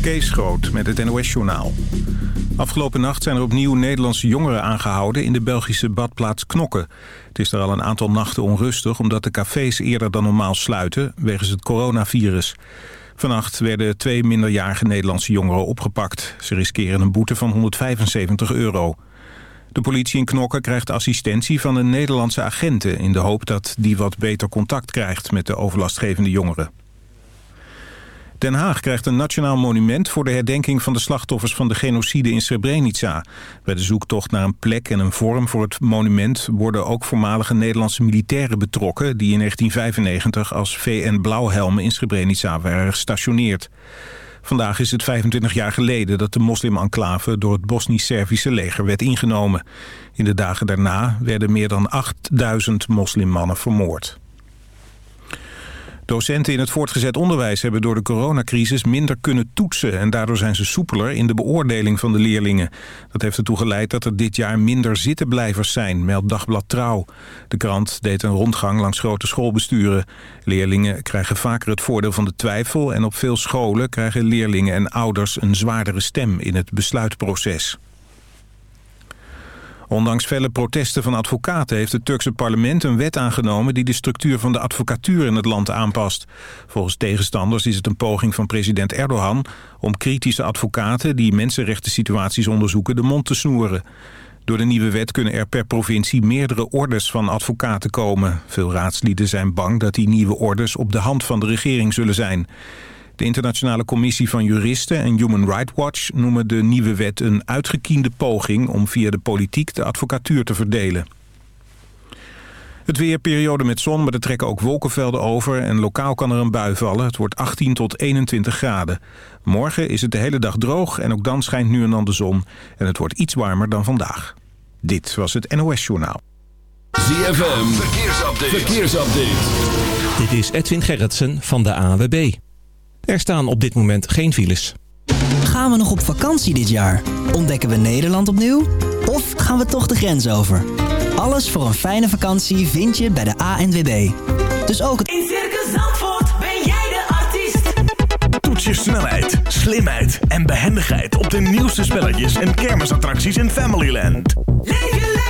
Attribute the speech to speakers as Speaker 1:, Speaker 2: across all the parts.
Speaker 1: Kees Groot met het NOS-journaal. Afgelopen nacht zijn er opnieuw Nederlandse jongeren aangehouden... in de Belgische badplaats Knokke. Het is er al een aantal nachten onrustig... omdat de cafés eerder dan normaal sluiten... wegens het coronavirus. Vannacht werden twee minderjarige Nederlandse jongeren opgepakt. Ze riskeren een boete van 175 euro. De politie in Knokke krijgt assistentie van een Nederlandse agenten... in de hoop dat die wat beter contact krijgt met de overlastgevende jongeren. Den Haag krijgt een nationaal monument voor de herdenking van de slachtoffers van de genocide in Srebrenica. Bij de zoektocht naar een plek en een vorm voor het monument worden ook voormalige Nederlandse militairen betrokken die in 1995 als VN Blauwhelmen in Srebrenica waren gestationeerd. Vandaag is het 25 jaar geleden dat de moslim-enclave door het Bosnisch-Servische leger werd ingenomen. In de dagen daarna werden meer dan 8000 moslimmannen vermoord. Docenten in het voortgezet onderwijs hebben door de coronacrisis minder kunnen toetsen... en daardoor zijn ze soepeler in de beoordeling van de leerlingen. Dat heeft ertoe geleid dat er dit jaar minder zittenblijvers zijn, meldt Dagblad Trouw. De krant deed een rondgang langs grote schoolbesturen. Leerlingen krijgen vaker het voordeel van de twijfel... en op veel scholen krijgen leerlingen en ouders een zwaardere stem in het besluitproces. Ondanks felle protesten van advocaten heeft het Turkse parlement een wet aangenomen die de structuur van de advocatuur in het land aanpast. Volgens tegenstanders is het een poging van president Erdogan om kritische advocaten die mensenrechten situaties onderzoeken de mond te snoeren. Door de nieuwe wet kunnen er per provincie meerdere orders van advocaten komen. Veel raadslieden zijn bang dat die nieuwe orders op de hand van de regering zullen zijn. De Internationale Commissie van Juristen en Human Rights Watch noemen de nieuwe wet een uitgekiende poging om via de politiek de advocatuur te verdelen. Het weerperiode met zon, maar er trekken ook wolkenvelden over en lokaal kan er een bui vallen. Het wordt 18 tot 21 graden. Morgen is het de hele dag droog en ook dan schijnt nu en dan de zon. En het wordt iets warmer dan vandaag. Dit was het NOS Journaal.
Speaker 2: ZFM, verkeersupdate. verkeersupdate.
Speaker 3: Dit is Edwin Gerritsen van de AWB. Er staan op dit moment geen files.
Speaker 4: Gaan we nog op vakantie dit jaar? Ontdekken we Nederland opnieuw? Of gaan we toch de grens over? Alles voor een fijne vakantie vind je bij de ANWB. Dus ook het...
Speaker 5: In Circus Zandvoort ben jij de artiest.
Speaker 6: Toets je snelheid, slimheid en behendigheid op de nieuwste spelletjes en kermisattracties in Familyland.
Speaker 5: Leef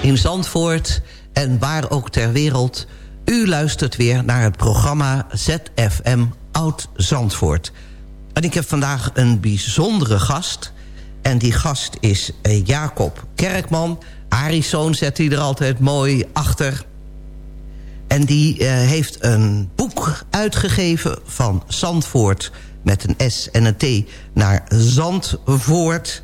Speaker 7: In Zandvoort
Speaker 8: en waar ook ter wereld. U luistert weer naar het programma ZFM Oud Zandvoort. En ik heb vandaag een bijzondere gast. En die gast is eh, Jacob Kerkman. Aries zoon zet hij er altijd mooi achter. En die eh, heeft een boek uitgegeven van Zandvoort... met een S en een T naar Zandvoort.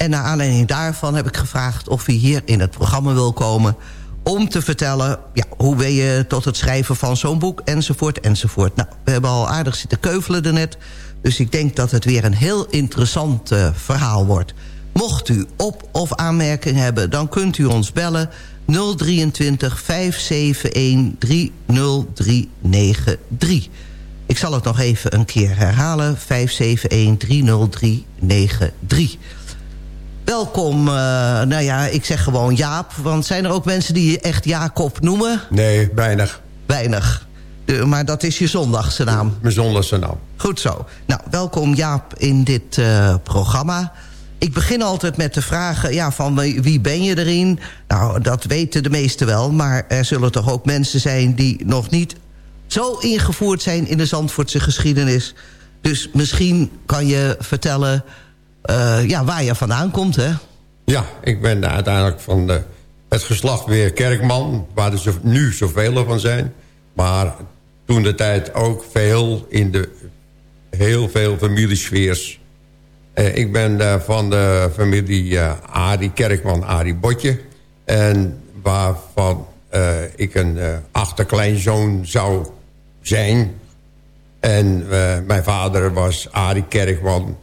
Speaker 8: En naar aanleiding daarvan heb ik gevraagd of hij hier in het programma wil komen... om te vertellen ja, hoe ben je tot het schrijven van zo'n boek, enzovoort, enzovoort. Nou, we hebben al aardig zitten keuvelen daarnet... dus ik denk dat het weer een heel interessant eh, verhaal wordt. Mocht u op- of aanmerking hebben, dan kunt u ons bellen... 023 571 30393. Ik zal het nog even een keer herhalen. 571 30393. Welkom, eh, nou ja, ik zeg gewoon Jaap. Want zijn er ook mensen die je echt Jacob noemen?
Speaker 9: Nee, weinig.
Speaker 8: Weinig. Maar dat is je zondagse naam.
Speaker 9: Mijn zondagse naam.
Speaker 8: Goed zo. Nou, welkom Jaap in dit eh, programma. Ik begin altijd met de vragen ja, van wie wie ben je erin? Nou, dat weten de meesten wel. Maar er zullen toch ook mensen zijn die nog niet zo ingevoerd zijn... in de Zandvoortse geschiedenis. Dus misschien kan je vertellen eh, ja, waar je vandaan komt, hè?
Speaker 9: Ja, ik ben uiteindelijk van de, het geslacht weer Kerkman... waar er nu zoveel van zijn. Maar toen de tijd ook veel in de... heel veel familiesfeers. Eh, ik ben eh, van de familie Arie Kerkman, Arie Botje. En waarvan ik een achterkleinzoon zou zijn. En mijn vader was Arie Kerkman...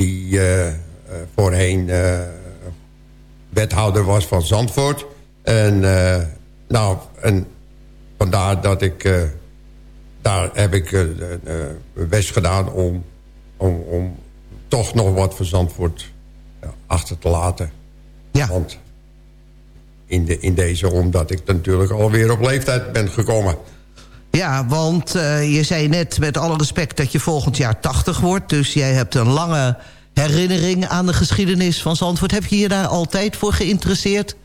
Speaker 9: die eh, eh, voorheen eh, wethouder was van Zandvoort. En, nou, en vandaar dat ik... daar heb ik mijn best gedaan om, om, om toch nog wat voor Zandvoort achter te laten.
Speaker 8: Ja.
Speaker 9: Want in, de, in deze, omdat ik natuurlijk alweer op leeftijd ben gekomen.
Speaker 8: Ja, want eh, je zei net met alle respect dat je volgend jaar 80 wordt. Dus jij hebt een lange herinnering aan de geschiedenis van Zandvoort. Heb je je daar altijd voor geïnteresseerd?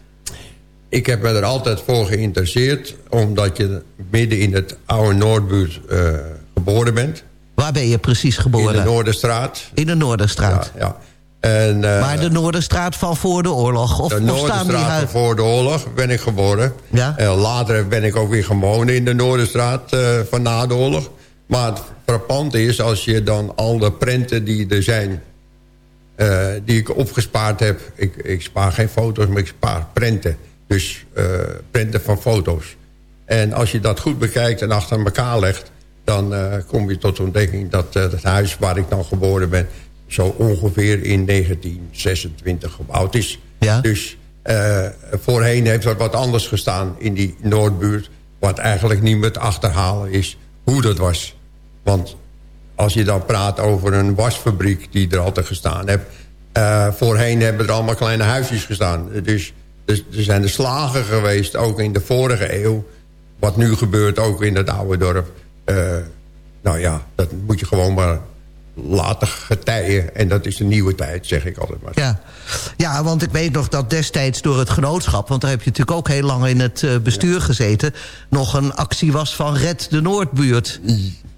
Speaker 9: Ik heb me er altijd voor geïnteresseerd... omdat je midden in het oude Noordbuurt eh, geboren bent.
Speaker 8: Waar ben je precies geboren?
Speaker 9: In de Noorderstraat.
Speaker 8: In de Noorderstraat.
Speaker 9: Ja, ja. En, eh,
Speaker 8: maar de Noorderstraat van voor de oorlog? Of,
Speaker 9: de Noorderstraat van voor de oorlog ben ik geboren.
Speaker 8: Ja.
Speaker 9: En later ben ik ook weer wonen in de Noorderstraat eh, van na de oorlog. Maar het frappante is als je dan al de prenten die er zijn... eh, die ik opgespaard heb... Ik, ik spaar geen foto's, maar ik spaar prenten. Dus eh, prenten van foto's. En als je dat goed bekijkt en achter elkaar legt... dan eh, kom je tot de ontdekking dat eh, het huis waar ik dan geboren ben... zo ongeveer in 1926 gebouwd is.
Speaker 8: Ja.
Speaker 9: Dus eh, voorheen heeft er wat anders gestaan in die Noordbuurt... wat eigenlijk niet meer te achterhalen is hoe dat was. Want als je dan praat over een wasfabriek die er altijd gestaan heeft... eh, voorheen hebben er allemaal kleine huisjes gestaan. Dus, dus er zijn de slagen geweest, ook in de vorige eeuw... wat nu gebeurt ook in het oude dorp. Eh, nou ja, dat moet je gewoon maar laten getijen. En dat is de nieuwe tijd, zeg ik altijd maar.
Speaker 8: Ja. ja, want ik weet nog dat destijds door het genootschap... want daar heb je natuurlijk ook heel lang in het eh, bestuur gezeten... nog een actie was van Red de Noordbuurt.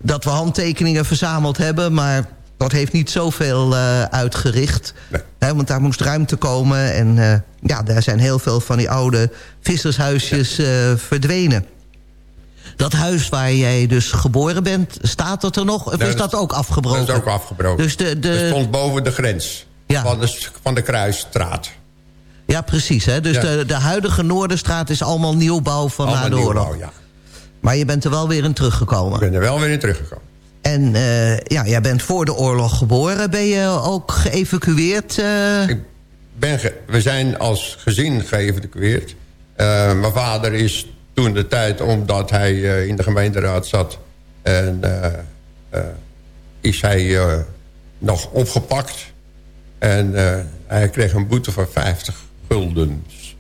Speaker 8: Dat we handtekeningen verzameld hebben... maar dat heeft niet zoveel eh, uitgericht. Hè, want daar moest ruimte komen. En eh, ja, daar zijn heel veel van die oude vissershuisjes verdwenen. Dat huis waar jij dus geboren bent, staat dat er nog? Of
Speaker 9: Nee,
Speaker 8: is dat ook afgebroken?
Speaker 9: Dat is ook afgebroken.
Speaker 8: Dus de, de...
Speaker 9: Het stond boven de grens van, de, van de Kruisstraat.
Speaker 8: Ja, precies. Hè? Dus
Speaker 9: Ja.
Speaker 8: De, de huidige Noorderstraat is allemaal nieuwbouw van na
Speaker 9: Allemaal
Speaker 8: de oorlog.
Speaker 9: nieuwbouw, ja.
Speaker 8: Maar je bent er wel weer in teruggekomen.
Speaker 9: Ik ben er wel weer in teruggekomen.
Speaker 8: En eh, ja, jij bent voor de oorlog geboren. Ben je ook geëvacueerd? eh?
Speaker 9: Ben ge- we zijn als gezin geëvacueerd. Eh, mijn vader is toen de tijd, omdat hij eh, in de gemeenteraad zat... En, eh, eh, is hij nog opgepakt. En hij kreeg een boete van 50 guldens.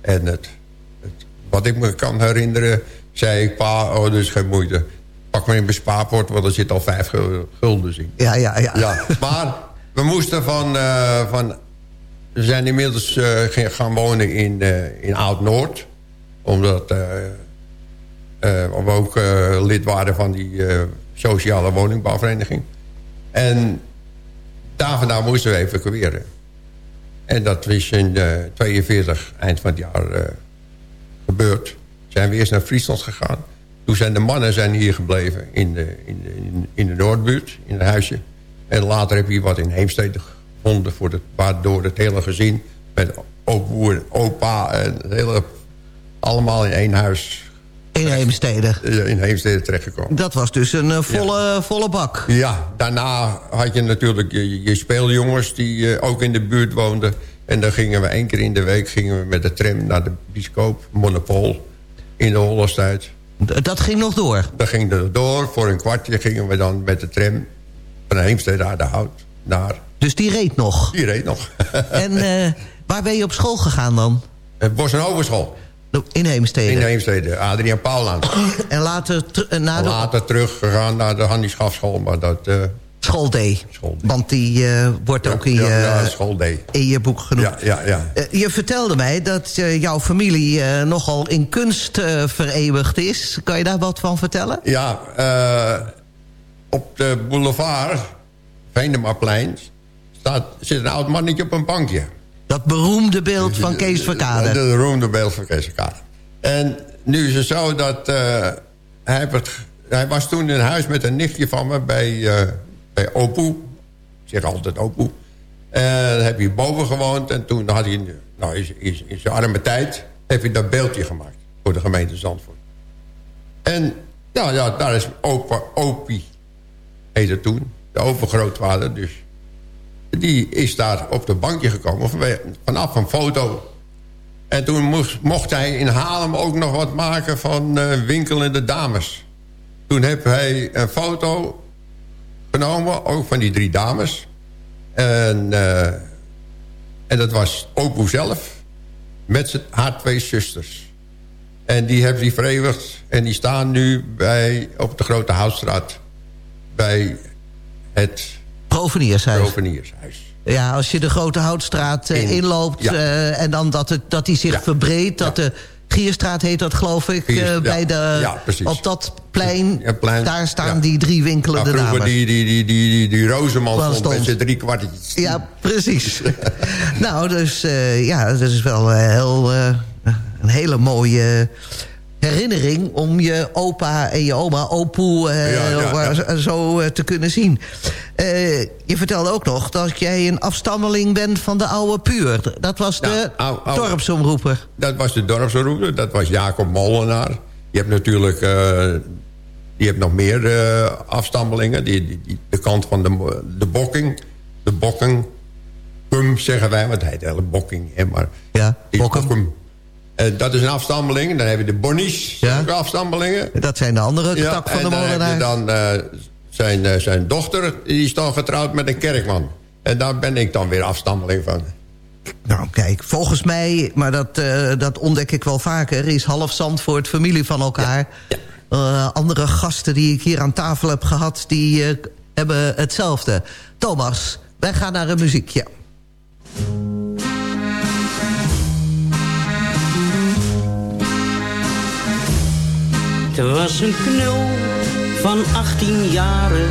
Speaker 9: En het, het- wat ik me kan herinneren, zei ik... pa, oh, is geen moeite. Pak maar in mijn want er zit al 5 guldens in.
Speaker 8: Ja, ja, ja.
Speaker 9: Ja, maar we moesten van, van we zijn inmiddels ge- gaan wonen in, in Oud-Noord. Omdat eh, eh, we ook eh, lid waren van die eh, sociale woningbouwvereniging. En daar vandaan moesten we evacueren. En dat is in eh 42, eind van het jaar, eh, gebeurd. Zijn we eerst naar Friesland gegaan. Toen zijn de mannen zijn hier gebleven in de, in de, in- de Noordbuurt, in een huisje. En later heb je wat in Heemstede gevonden... Voor de, waardoor het hele gezin met opa en het hele, allemaal in één huis...
Speaker 8: In Heemstede.
Speaker 9: In Heemstede terechtgekomen.
Speaker 8: Dat was dus een eh, volle, volle bak.
Speaker 9: Ja, daarna had je natuurlijk je, je speeljongens die eh, ook in de buurt woonden. En dan gingen we één keer in de week gingen we met de tram naar de bioscoop, Monopol, in de Hollandstijd.
Speaker 8: Dat ging nog door?
Speaker 9: Dat ging er door. Voor een kwartje gingen we dan met de tram van Heemstede naar de Hout. Naar...
Speaker 8: Dus die reed nog?
Speaker 9: Die reed nog.
Speaker 8: En eh, waar ben je op school gegaan dan?
Speaker 9: Bos- en Hogeschool.
Speaker 8: In Heemstede?
Speaker 9: In Heemstede, Adriaan Paulaan.
Speaker 8: En later ter- eh, naar de
Speaker 9: Later teruggegaan naar de Hannie Schafschool, maar dat... eh,
Speaker 8: school D. Want die eh, wordt ook in, je,
Speaker 9: ja, school D.
Speaker 8: in je boek genoemd.
Speaker 9: Ja, ja, ja.
Speaker 8: Eh, je vertelde mij dat jouw familie nogal in kunst vereeuwigd is. Kan je daar wat van vertellen?
Speaker 9: Ja, op de boulevard, Venemaplein, staat, zit een oud mannetje op een bankje.
Speaker 8: Dat beroemde beeld van Kees Verkade.
Speaker 9: Dat beroemde beeld van Kees Verkade. En nu is het zo dat... eh, hij, het- hij was toen in huis met een nichtje van me bij, eh bij Opoe. Ik zeg altijd Opoe. En dan heb hij boven gewoond. En toen had hij, nou, in, in, in zijn arme tijd... heeft hij dat beeldje gemaakt voor de gemeente Zandvoort. En ja, ja daar is opa, Opie, heette toen, de overgrootvader dus. Die is daar op de bankje gekomen vanaf een foto. En toen moest, mocht hij in Haarlem ook nog wat maken van eh, winkelende dames. Toen heb hij een foto genomen, ook van die drie dames. En, eh, en dat was Opoe zelf, met haar twee zusters. En die hebben die vereeuwigd. En die staan nu bij, op de Grote Houtstraat... bij het
Speaker 8: Proveniershuis.
Speaker 9: Proveniershuis.
Speaker 8: Ja, als je de Grote Houtstraat eh,
Speaker 9: In-
Speaker 8: inloopt...
Speaker 9: ja.
Speaker 8: eh, en dan dat, het, dat die zich verbreedt... dat de Gierstraat heet dat, geloof ik. Eh,
Speaker 9: ja.
Speaker 8: bij de,
Speaker 9: Ja, precies.
Speaker 8: op dat plein,
Speaker 9: Ja, plein,
Speaker 8: daar staan
Speaker 9: ja.
Speaker 8: die drie winkelende
Speaker 9: Nou, vroeger
Speaker 8: dames.
Speaker 9: die, die, die, die, die, die Rozeman stond met zijn drie kwartetjes.
Speaker 8: Ja, precies. nou, dus ja, dat is wel eh, heel, een hele mooie herinnering... om je opa en je oma, opoe, eh,
Speaker 9: Ja, ja,
Speaker 8: waar-
Speaker 9: ja.
Speaker 8: zo eh, te kunnen zien. Eh, je vertelde ook nog dat jij een afstammeling bent van de oude Puur. Dat was de
Speaker 9: oude- oude-
Speaker 8: dorpsomroeper.
Speaker 9: Dat was de dorpsroute, dat was Jacob Molenaar. Je hebt natuurlijk... je hebt nog meer eh, afstammelingen. Die, die, die- de kant van de, de bokking. De bokking. Zeggen wij, want hij heet hele bokking. Hè, maar
Speaker 8: ja,
Speaker 9: bokkum. Dat is een afstammeling. Dan heb je de Bonnies, ja. afstammelingen.
Speaker 8: Dat zijn de andere
Speaker 9: Ja,
Speaker 8: tak van
Speaker 9: en
Speaker 8: de molenaar.
Speaker 9: dan eh, zijn, eh, zijn dochter, die is dan getrouwd met een kerkman. En daar ben ik dan weer afstammeling van.
Speaker 8: Nou, kijk, volgens mij, maar dat, eh, dat ontdek ik wel vaker... is half Zandvoort familie van elkaar. Eh, andere gasten die ik hier aan tafel heb gehad... die eh, hebben hetzelfde. Thomas, wij gaan naar een muziekje.
Speaker 10: Het was een knul van 18 jaren,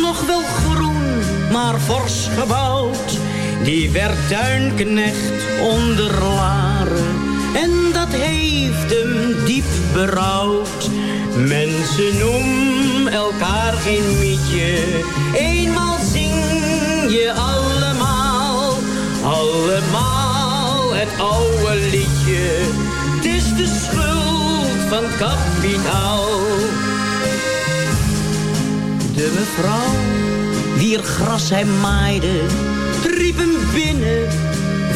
Speaker 10: nog wel groen, maar fors gebouwd. Die werd tuinknecht onder laren en dat heeft hem diep berouwd. Mensen noemen elkaar geen mietje, eenmaal zing je allemaal, allemaal het oude liedje. Het is de van kapitaal. De mevrouw, wier gras hij maaide, riep hem binnen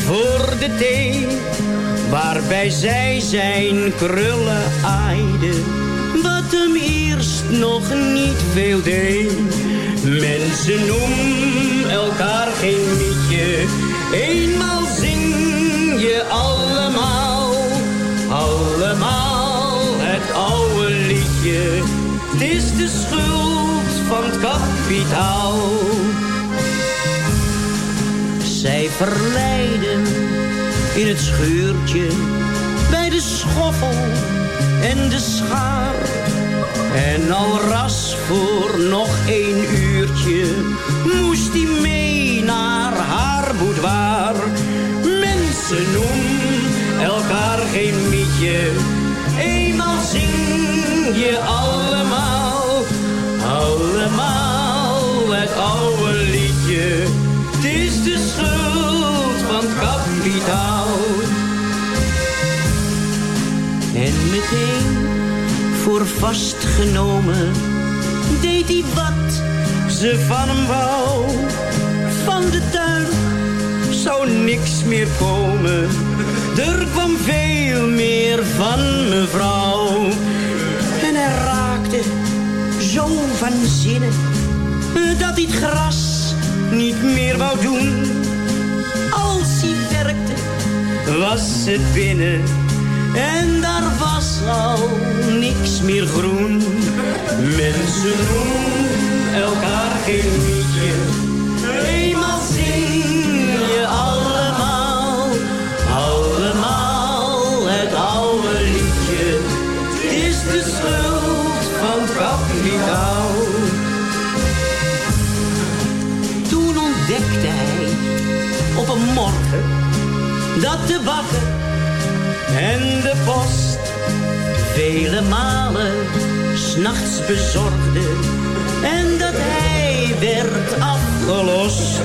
Speaker 10: voor de thee. Waarbij zij zijn krullen aaide, wat hem eerst nog niet veel deed. Mensen noemen elkaar geen mietje, eenmaal zing je allemaal, allemaal liedje. Het is de schuld van het kapitaal. zij verleiden in het schuurtje bij de schoffel en de schaar. En al ras voor nog één uurtje moest hij mee naar haar boudoir. Mensen noemen elkaar geen mietje, eenmaal zing je allemaal, allemaal het oude liedje. Het is de schuld van kapitaal. En meteen voor vastgenomen deed hij wat ze van hem wou. Van de tuin zou niks meer komen. Er kwam veel meer van mevrouw. Van zinnen dat hij het gras niet meer wou doen. Als hij werkte was het binnen en daar was al niks meer groen. Mensen noemen elkaar geen liedje. Dat de bakker en de post vele malen s'nachts bezorgde en dat hij werd afgelost.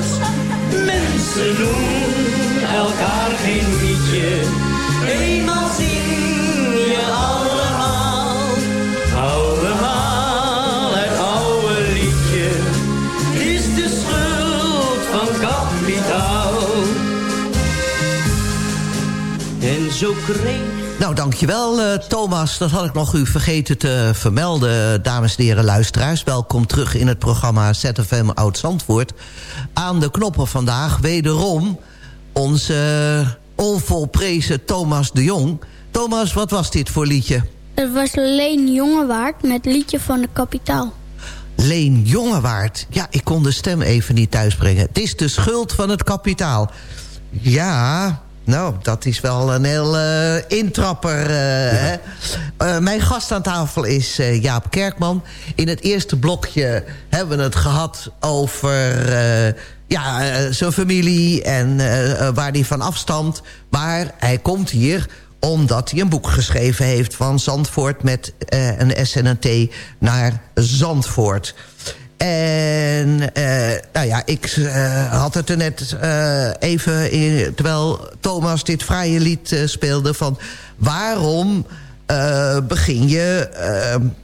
Speaker 10: Mensen noemen elkaar geen liedje, eenmaal zing je allemaal, kreeg
Speaker 8: Nou, dankjewel uh, Thomas. Dat had ik nog u vergeten te vermelden. Dames en heren luisteraars, welkom terug in het programma ZFM Oud-Zandvoort. Aan de knoppen vandaag wederom onze uh, onvolprezen Thomas de Jong. Thomas, wat was dit voor liedje?
Speaker 11: Het was Leen Jongewaard met liedje van de kapitaal.
Speaker 8: Leen Jongewaard. Ja, ik kon de stem even niet thuisbrengen. Het is de schuld van het kapitaal. Ja, nou, dat is wel een heel uh, intrapper. Uh, hè? Uh, mijn gast aan tafel is Jaap Kerkman. In het eerste blokje hebben we het gehad over ja, zijn familie... en waar hij van afstamt. Maar hij komt hier omdat hij een boek geschreven heeft van Zandvoort... met een S en een T naar Zandvoort... En uh, nou ja, ik uh, had het er net uh, even... In, terwijl Thomas dit fraaie lied speelde van... waarom begin je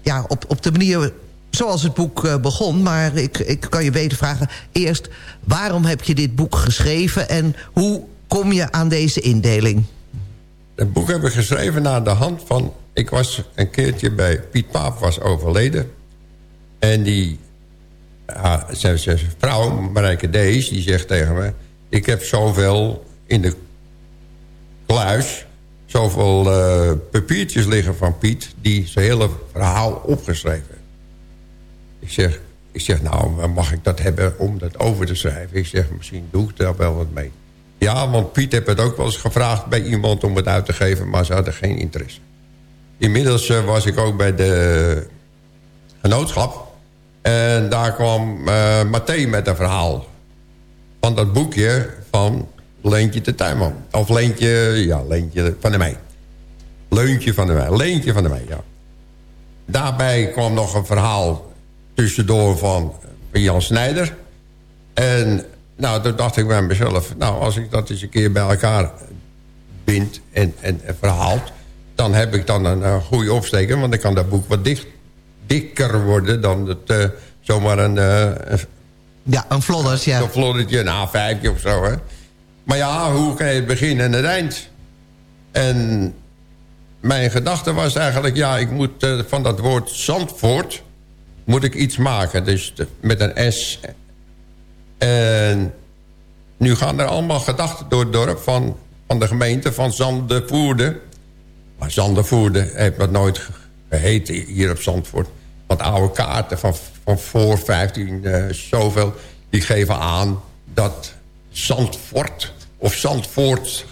Speaker 8: ja, op, op de manier zoals het boek begon... maar ik, ik kan je beter vragen... eerst, waarom heb je dit boek geschreven... en hoe kom je aan deze indeling?
Speaker 9: Het boek heb ik geschreven naar de hand van... ik was een keertje bij Piet Paap was overleden... en die zijn, zijn vrouw, Marijke Dees, die zegt tegen me... ik heb zoveel in de kluis... zoveel uh, papiertjes liggen van Piet... die zijn hele verhaal opgeschreven. Ik zeg, ik zeg, nou, mag ik dat hebben om dat over te schrijven? Ik zeg, misschien doe ik daar wel wat mee. Ja, want Piet heeft het ook wel eens gevraagd bij iemand om het uit te geven... maar ze hadden geen interesse. Inmiddels uh, was ik ook bij de genootschap... En daar kwam uh, Mathé met een verhaal. Van dat boekje van Leentje de Tuinman. Of Leentje, ja, Leentje van de Mei. Leuntje van de Mei. Leentje van de Mei, ja. Daarbij kwam nog een verhaal tussendoor van Jan Snijder. En nou, toen dacht ik bij mezelf... nou, als ik dat eens een keer bij elkaar bind en, en, en verhaalt... dan heb ik dan een, een goede opsteker... want dan kan dat boek wat dicht dikker worden dan het, uh, zomaar een... Uh,
Speaker 8: ja, een flodders, ja.
Speaker 9: Een floddertje, een A5 of zo, hè. Maar ja, hoe kan je het begin en het eind? En mijn gedachte was eigenlijk... ja, ik moet uh, van dat woord Zandvoort... moet ik iets maken, dus de, met een S. En nu gaan er allemaal gedachten door het dorp... van, van de gemeente van Zandervoerde. Maar Zandervoerde heeft dat nooit heet hier op Zandvoort. Want oude kaarten van, van voor 15 uh, zoveel... die geven aan dat Zandvoort of Zandvoort...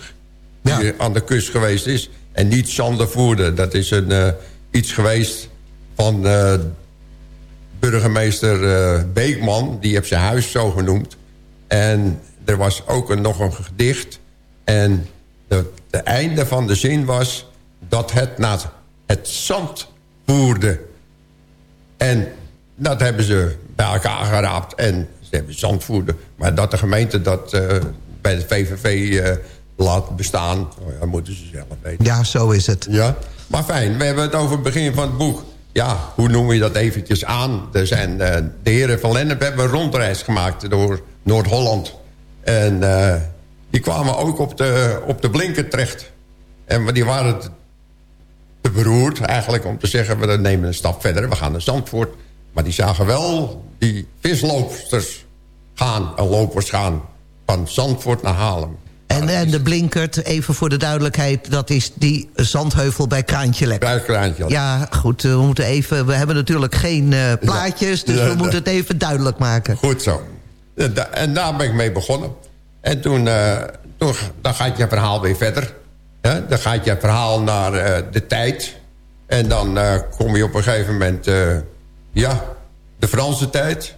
Speaker 9: die aan de kust geweest is. En niet Zandervoerde. Dat is een, eh, iets geweest van eh, burgemeester eh, Beekman. Die heeft zijn huis zo genoemd. En er was ook een, nog een gedicht. En de, de einde van de zin was... dat het naar het zand voerde. En dat hebben ze bij elkaar geraapt. En ze hebben zandvoerder. Maar dat de gemeente dat eh, bij de VVV eh, laat bestaan... oh ja, dat moeten ze zelf weten.
Speaker 8: Ja, zo is het.
Speaker 9: Ja, maar fijn. We hebben het over het begin van het boek. Ja, hoe noem je dat eventjes aan? Er zijn, eh, de heren van Lennep hebben een rondreis gemaakt door Noord-Holland. En die kwamen ook op de, op de blinker terecht. En die waren te, beroerd eigenlijk om te zeggen... we nemen een stap verder, we gaan naar Zandvoort. Maar die zagen wel die visloopsters gaan, en lopers gaan... van Zandvoort naar Haarlem.
Speaker 8: En, en de blinkert, even voor de duidelijkheid... dat is die zandheuvel bij Kraantje
Speaker 9: Bij.
Speaker 8: Ja, goed, we, moeten even, we hebben natuurlijk geen eh, plaatjes... dus
Speaker 9: Ja,
Speaker 8: we moeten het even duidelijk maken.
Speaker 9: Goed zo. En da- En daar ben ik mee begonnen. En toen, eh, toen dan gaat je verhaal weer verder. Hè? Dan gaat je verhaal naar eh, de tijd. En dan eh, kom je op een gegeven moment... eh, ja, de Franse tijd.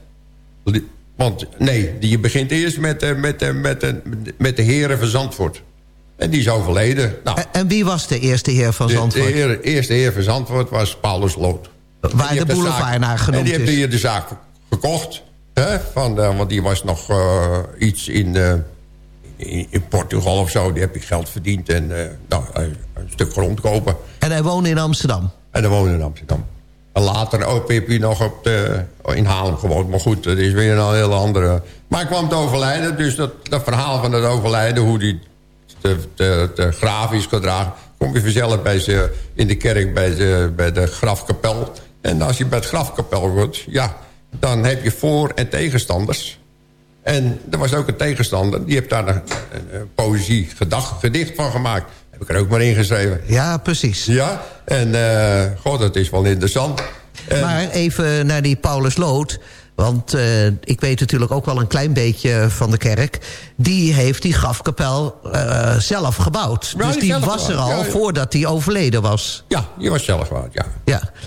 Speaker 9: Want nee, die- je begint eerst met, met, met, met de heren van Zandvoort. En die is overleden. Nou,
Speaker 8: En, en wie was de eerste heer van Zandvoort?
Speaker 9: de heer- eerste heer van Zandvoort was Paulus Lood.
Speaker 8: Waar de boulevard naar genoemd
Speaker 9: En die heeft hier de zaak gekocht. Hè? Van, want die was nog iets in, in, in Portugal of zo. Die heb ik geld verdiend en eh, nou, een, een stuk grond kopen.
Speaker 8: En hij woonde in Amsterdam.
Speaker 9: En dan woonde in Amsterdam. En later ook heb hij nog op de, in Haarlem gewoond. Maar goed, dat is weer een hele andere... Maar hij kwam te overlijden. Dus dat, dat verhaal van het overlijden... hoe die te, te, te graaf is gedragen... kom je vanzelf bij ze in de kerk bij de, bij de grafkapel. En als je bij het grafkapel wordt... ja, dan heb je voor- en tegenstanders. En er was ook een tegenstander. Die heeft daar een, een, poëzie, gedacht, gedicht van gemaakt. Heb ik er ook maar ingeschreven.
Speaker 8: Ja, precies.
Speaker 9: Ja, en eh, god, dat is wel interessant. En-
Speaker 8: Maar even naar die Paulus Lood. Want eh, ik weet natuurlijk ook wel een klein beetje van de kerk. Die heeft die grafkapel eh, zelf gebouwd.
Speaker 9: Ja,
Speaker 8: dus
Speaker 9: die
Speaker 8: was er
Speaker 9: gebouwd,
Speaker 8: al
Speaker 9: ja, ja.
Speaker 8: voordat hij overleden was.
Speaker 9: Ja, die was zelf waard, ja.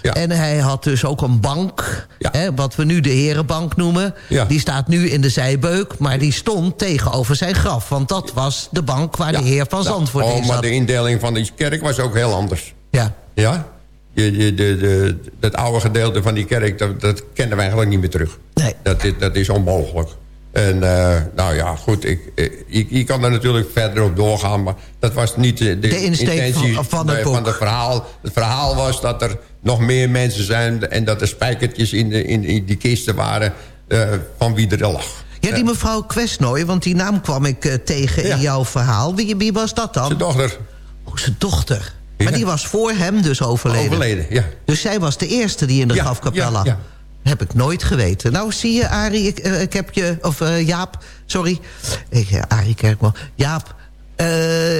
Speaker 8: Ja. En hij had dus ook een bank, hè, wat we nu de Herenbank noemen.
Speaker 9: Ja.
Speaker 8: Die staat nu in de zijbeuk, maar die stond tegenover zijn graf. Want dat was de bank waar de heer van
Speaker 9: Nou,
Speaker 8: Zandvoort
Speaker 9: oh,
Speaker 8: in
Speaker 9: maar
Speaker 8: zat.
Speaker 9: de indeling van die kerk was ook heel anders.
Speaker 8: Ja.
Speaker 9: Ja? De, de, dat oude gedeelte van die kerk, dat, dat kennen we eigenlijk niet meer terug.
Speaker 8: Nee.
Speaker 9: Dat, is, dat is onmogelijk. En eh, nou ja, goed, ik, eh, je, kan er natuurlijk verder op doorgaan... maar dat was niet de,
Speaker 8: De
Speaker 9: intentie
Speaker 8: van- van het
Speaker 9: eh, verhaal. Het verhaal was dat er nog meer mensen zijn... en dat er spijkertjes in, de, in, in die kisten waren eh, van wie er lag.
Speaker 8: Ja, die mevrouw Kwestnooy, want die naam kwam ik eh, tegen in jouw verhaal. Wie, wie was dat dan?
Speaker 9: Zijn dochter.
Speaker 8: Oh, zijn dochter. Maar die was voor hem dus overleden.
Speaker 9: Overleden, ja.
Speaker 8: Dus zij was de eerste die in de
Speaker 9: Ja,
Speaker 8: grafkapel
Speaker 9: ja.
Speaker 8: Heb ik nooit geweten. Nou, zie je, Arie, ik, eh, ik heb je... Of eh, Jaap, sorry. Ik, eh, Arie Kerkman. Jaap,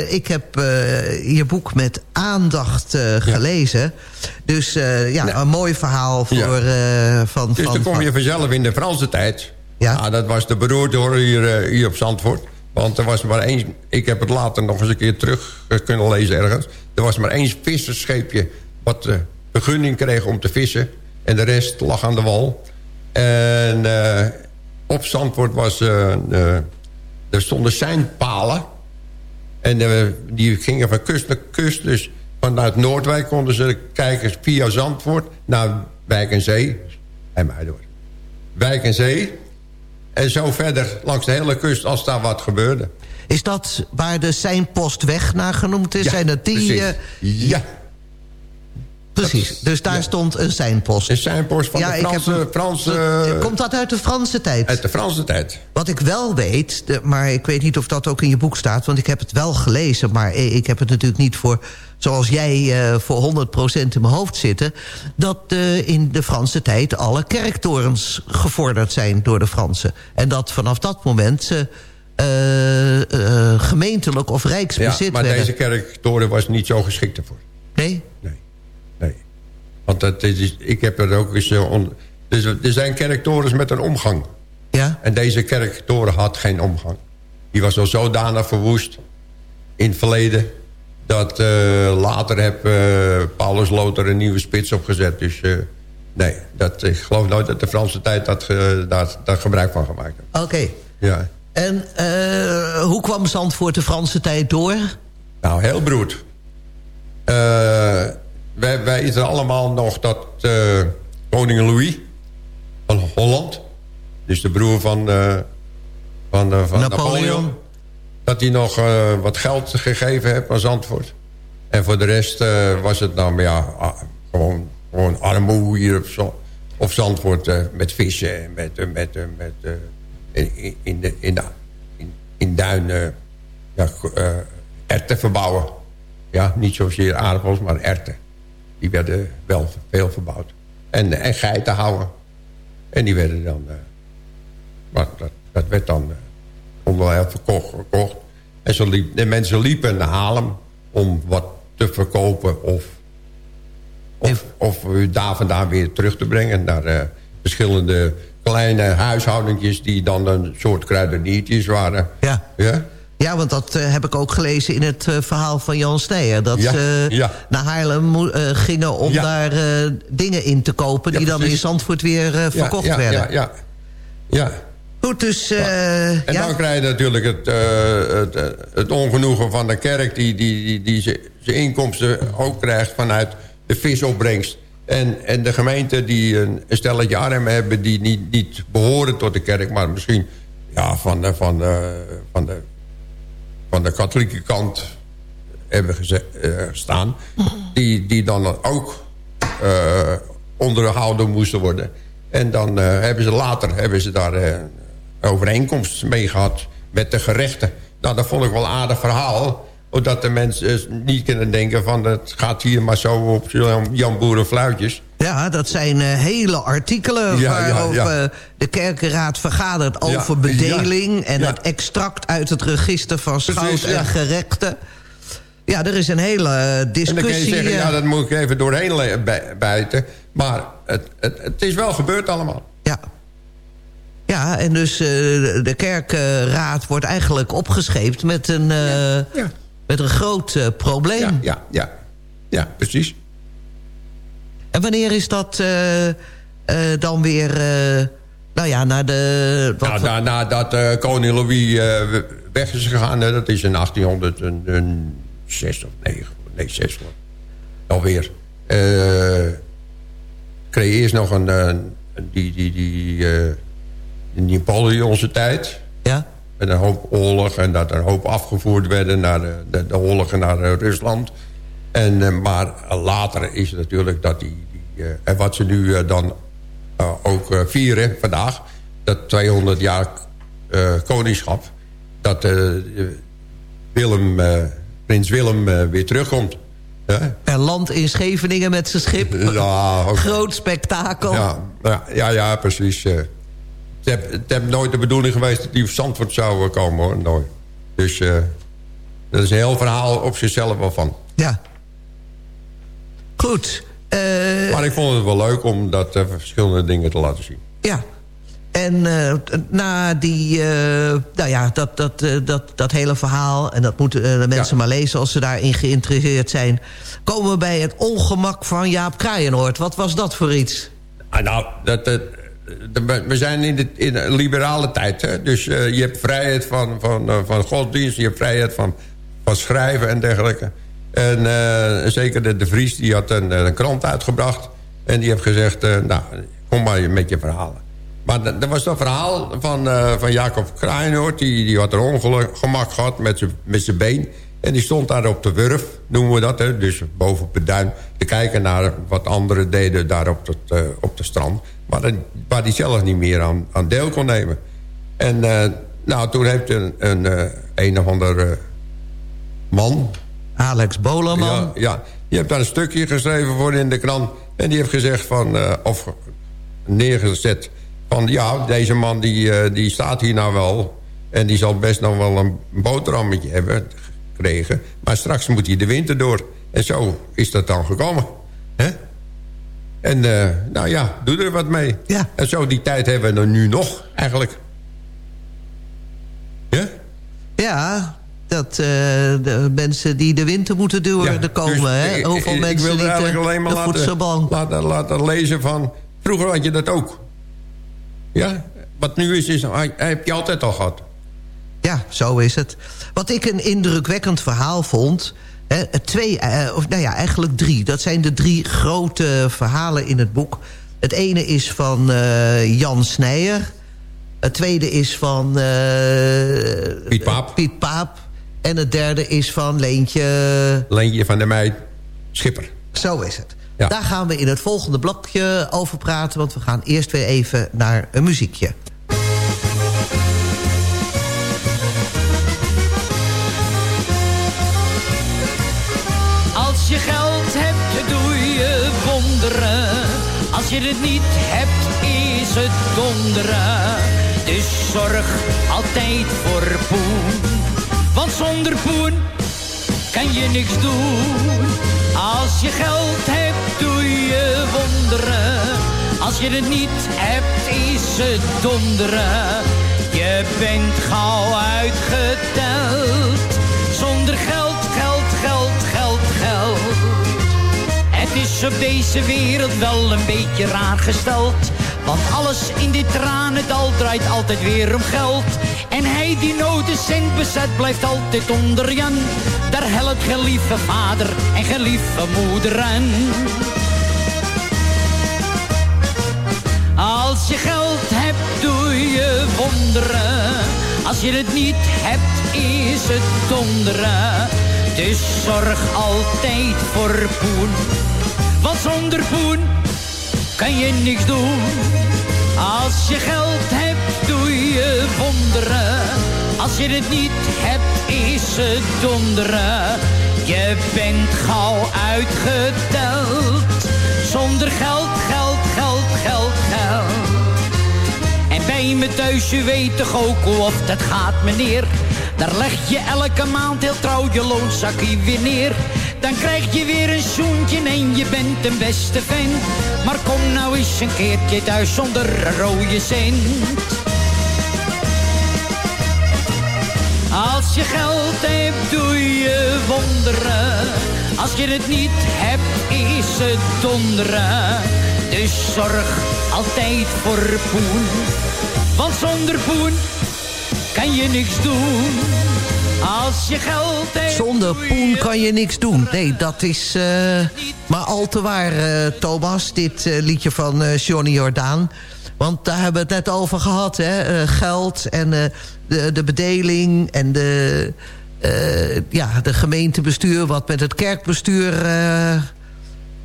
Speaker 8: ik heb je boek met aandacht gelezen. Dus ja, een mooi verhaal voor, van...
Speaker 9: Dus
Speaker 8: van,
Speaker 9: dan kom je vanzelf in de Franse tijd. Ja. dat was de beroerte hoor, hier, hier op Zandvoort. Want er was maar één... Ik heb het later nog eens een keer terug eh, kunnen lezen ergens. Er was maar één vissersscheepje... wat de vergunning kreeg om te vissen. En de rest lag aan de wal. En eh, op Zandvoort was... eh, eh, er stonden seinpalen. En eh, die gingen van kust naar kust. Dus vanuit Noordwijk konden ze kijken via Zandvoort... naar Wijk en Zee. En Muidenhoorn. Wijk en Zee. En zo verder langs de hele kust als daar wat gebeurde.
Speaker 8: Is dat waar de Seinpostweg naar genoemd is?
Speaker 9: Ja,
Speaker 8: Zijn dat die...
Speaker 9: precies.
Speaker 8: eh,
Speaker 9: Ja.
Speaker 8: Precies, dus daar stond een seinpost.
Speaker 9: Een seinpost van de
Speaker 8: ik heb
Speaker 9: Franse... Franse
Speaker 8: Komt dat uit de Franse tijd?
Speaker 9: uit de Franse tijd.
Speaker 8: Wat ik wel weet, de- maar ik weet niet of dat ook in je boek staat... want ik heb het wel gelezen, maar ik heb het natuurlijk niet voor... zoals jij eh, voor 100% in mijn hoofd zitten... dat eh, in de Franse tijd alle kerktorens gevorderd zijn door de Fransen. En dat vanaf dat moment ze eh, gemeentelijk of
Speaker 9: Ja,
Speaker 8: rijksbezit
Speaker 9: maar
Speaker 8: werden.
Speaker 9: deze kerktoren was niet zo geschikt ervoor.
Speaker 8: Nee?
Speaker 9: Want dat is, ik heb er ook eens... eh, on- dus er zijn kerktorens met een omgang.
Speaker 8: Ja?
Speaker 9: En deze kerktoren had geen omgang. die was al zodanig verwoest in het verleden... dat eh, later heb eh, Paulus Loter een nieuwe spits opgezet. Dus nee, dat, ik geloof nooit dat de Franse tijd dat, daar, daar gebruik van gemaakt heeft.
Speaker 8: Oké.
Speaker 9: Ja.
Speaker 8: En hoe kwam Zandvoort de Franse tijd door?
Speaker 9: Nou, heel broed. Wij, wij weten allemaal nog dat eh, koning Louis van Holland... dus de broer van, eh, van, eh, van
Speaker 8: Napoleon.
Speaker 9: Napoleon... dat hij nog wat geld gegeven heeft aan Zandvoort. En voor de rest was het nou ja, ah, gewoon, gewoon armoe hier op, Zo- op Zandvoort... eh, met vissen en met, met, met, in, in, de, in, de, in, in duinen ja, erten verbouwen. Ja, niet zozeer aardappels, maar erten. Die werden wel veel verbouwd. En, en geiten houden. En die werden dan... eh, maar dat, dat werd dan eh, onderwijl verkocht, verkocht. En zo liep, de mensen liepen naar Haarlem om wat te verkopen... of, of, of daar vandaan weer terug te brengen... naar eh, verschillende kleine huishoudentjes... die dan een soort kruideniertjes waren.
Speaker 8: Ja.
Speaker 9: Ja?
Speaker 8: Ja, want dat eh, heb ik ook gelezen in het eh, verhaal van Jan Steyer. Dat
Speaker 9: Ja,
Speaker 8: ze
Speaker 9: ja.
Speaker 8: naar Haarlem eh, gingen om
Speaker 9: Ja.
Speaker 8: daar dingen in te kopen... die dan in. Zandvoort weer verkocht
Speaker 9: ja, ja,
Speaker 8: werden.
Speaker 9: Ja, ja, ja.
Speaker 8: Goed, dus...
Speaker 9: En
Speaker 8: ja.
Speaker 9: dan krijg je natuurlijk het, het, het ongenoegen van de kerk... die, die, die, die zijn zijn inkomsten ook krijgt vanuit de visopbrengst. En, en de gemeente die een, een stelletje armen hebben... die niet, niet behoren tot de kerk... maar misschien ja, van, de, van, de, van, de, van de katholieke kant hebben eh, staan... Die, die dan ook eh, onderhouden moesten worden. En dan eh, hebben ze later hebben ze daar een overeenkomst mee gehad met de gerechten. Nou, dat vond ik wel een aardig verhaal. Omdat de mensen eh, niet kunnen denken van... het gaat hier maar zo op Jan- Boerenfluitjes.
Speaker 8: Ja, dat zijn eh, hele artikelen
Speaker 9: Ja,
Speaker 8: waarover
Speaker 9: ja.
Speaker 8: de kerkenraad vergadert over bedeling... en het extract uit het register van schout en gerechten. Ja, er is een hele eh,
Speaker 9: En dan kun je
Speaker 8: discussie.
Speaker 9: zeggen,
Speaker 8: eh,
Speaker 9: ja, dat moet ik even doorheen bijten. Maar het, het, het is wel gebeurd allemaal.
Speaker 8: Ja. Ja, en dus de kerkenraad wordt eigenlijk opgescheept met een, Met een groot eh, probleem.
Speaker 9: Ja, ja, ja, precies.
Speaker 8: En wanneer is dat eh, eh, dan weer... eh, nou ja, naar de... Wat,
Speaker 9: Nou, na, nadat koning Louis weg is gegaan, dat is in 1806 of 9, nee, 6 hoor. Alweer. kreeg eerst nog een, die, die, die, in Napoleonse tijd.
Speaker 8: Ja.
Speaker 9: Met een hoop oorlog en dat er een hoop afgevoerd werden naar de, de, de oorlogen naar eh, Rusland. En, eh, maar later is het natuurlijk dat die... die eh, en wat ze nu eh, dan eh, ook eh, vieren vandaag... dat 200 jaar eh, koningschap... dat eh, Willem, eh, prins Willem eh, weer terugkomt.
Speaker 8: Er land in Scheveningen met zijn schip.
Speaker 9: Ja,
Speaker 8: Groot spektakel.
Speaker 9: Ja, ja, ja, ja, precies. Het heb, het heb nooit de bedoeling geweest dat die op Zandvoort zou eh, komen, hoor. Nooit. Dus eh, dat is een heel verhaal op zichzelf wel van.
Speaker 8: Ja. Goed. eh,
Speaker 9: Maar ik vond het wel leuk om dat verschillende dingen te laten zien.
Speaker 8: Ja. En na die, nou ja, dat, dat, dat, dat hele verhaal... en dat moeten de mensen maar lezen als ze daarin geïnteresseerd zijn... komen we bij het ongemak van Jaap Kraaienoord. Wat was dat voor iets?
Speaker 9: Ah, nou, dat, dat, we zijn in, de, liberale tijd. Hè? Dus eh, je hebt vrijheid van, van, eh, van godsdienst. Je hebt vrijheid van, van schrijven en dergelijke. En eh, zeker de, de Vries die had een, krant uitgebracht. En die heeft gezegd, nou, kom maar met je verhalen. Maar d- er was dat verhaal van, van Jacob Kraaienoord. Die, die had een ongemak gehad met zijn been. En die stond daar op de wurf, noemen we dat. Hè? Dus boven op het duin. Te kijken naar wat anderen deden daar op het, eh, op de strand. Maar dan, waar hij zelf niet meer aan, aan deel kon nemen. En eh, nou, toen heeft een, een, eh, een of andere man...
Speaker 8: Alex Boleman.
Speaker 9: Ja, ja, die heeft daar een stukje geschreven voor in de krant. En die heeft gezegd van... of neergezet van... ja, deze man die, die staat hier nou wel... en die zal best nog wel een boterhammetje hebben gekregen... maar straks moet hij de winter door. En zo is dat dan gekomen. Hè? En eh, nou ja, doe er wat mee.
Speaker 8: Ja.
Speaker 9: En zo die tijd hebben we er nu nog, eigenlijk. Ja?
Speaker 8: Ja, dat eh, de mensen die de winter moeten door de komen.
Speaker 9: Dus
Speaker 8: hè?
Speaker 9: ik-
Speaker 8: Hoeveel
Speaker 9: ik-
Speaker 8: mensen
Speaker 9: ik
Speaker 8: niet
Speaker 9: eigenlijk
Speaker 8: de,
Speaker 9: alleen maar laten lezen van... Vroeger had je dat ook. Ja, wat nu is, is heb je altijd al gehad.
Speaker 8: Ja, zo is het. Wat ik een indrukwekkend verhaal vond... Hè, twee, eh, of nou ja, eigenlijk drie. Dat zijn de drie grote verhalen in het boek. Het ene is van eh, Jan Snijer. Het tweede is van... eh,
Speaker 9: Piet Paap.
Speaker 8: Piet Paap. En het derde is van Leentje...
Speaker 9: Leentje van der Meij, Schipper.
Speaker 8: Zo is het.
Speaker 9: Ja.
Speaker 8: Daar gaan we in het volgende blokje over praten... want we gaan eerst weer even naar een muziekje.
Speaker 12: Als je het niet hebt, is het donderen. Dus zorg altijd voor poen. Want zonder poen kan je niks doen. Als je geld hebt, doe je wonderen. Als je het niet hebt, is het donderen. Je bent gauw uitgeteld. Zonder geld, geld, geld, geld, geld. Op deze wereld wel een beetje raar gesteld. Want alles in dit tranendal draait altijd weer om geld. En hij die nooit een bezet blijft altijd onder Jan. Daar helpt geen lieve vader en geen lieve moeder aan. Als je geld hebt, doe je wonderen. Als je het niet hebt, is het donderen. Dus zorg altijd voor poen. Want zonder poen kan je niks doen. Als je geld hebt, doe je wonderen. Als je het niet hebt, is het donderen. Je bent gauw uitgeteld. Zonder geld, geld, geld, geld, geld. En bij me thuis, je weet toch ook of dat gaat, meneer. Daar leg je elke maand heel trouw je loonzakje weer neer. Dan krijg je weer een zoentje en je bent een beste vent. Maar kom nou eens een keertje thuis zonder rode cent. Als je geld hebt, doe je wonderen. Als je het niet hebt, is het donderen. Dus zorg altijd voor poen. Want zonder poen kan je niks doen. Als je geld hebt...
Speaker 8: Zonder poen kan je niks doen. Nee, dat is eh, maar al te waar, eh, Thomas. Dit eh, liedje van Johnny Jordaan. Want daar hebben we het net over gehad. Hè? Geld en de, de bedeling en de, ja, de gemeentebestuur... wat met het kerkbestuur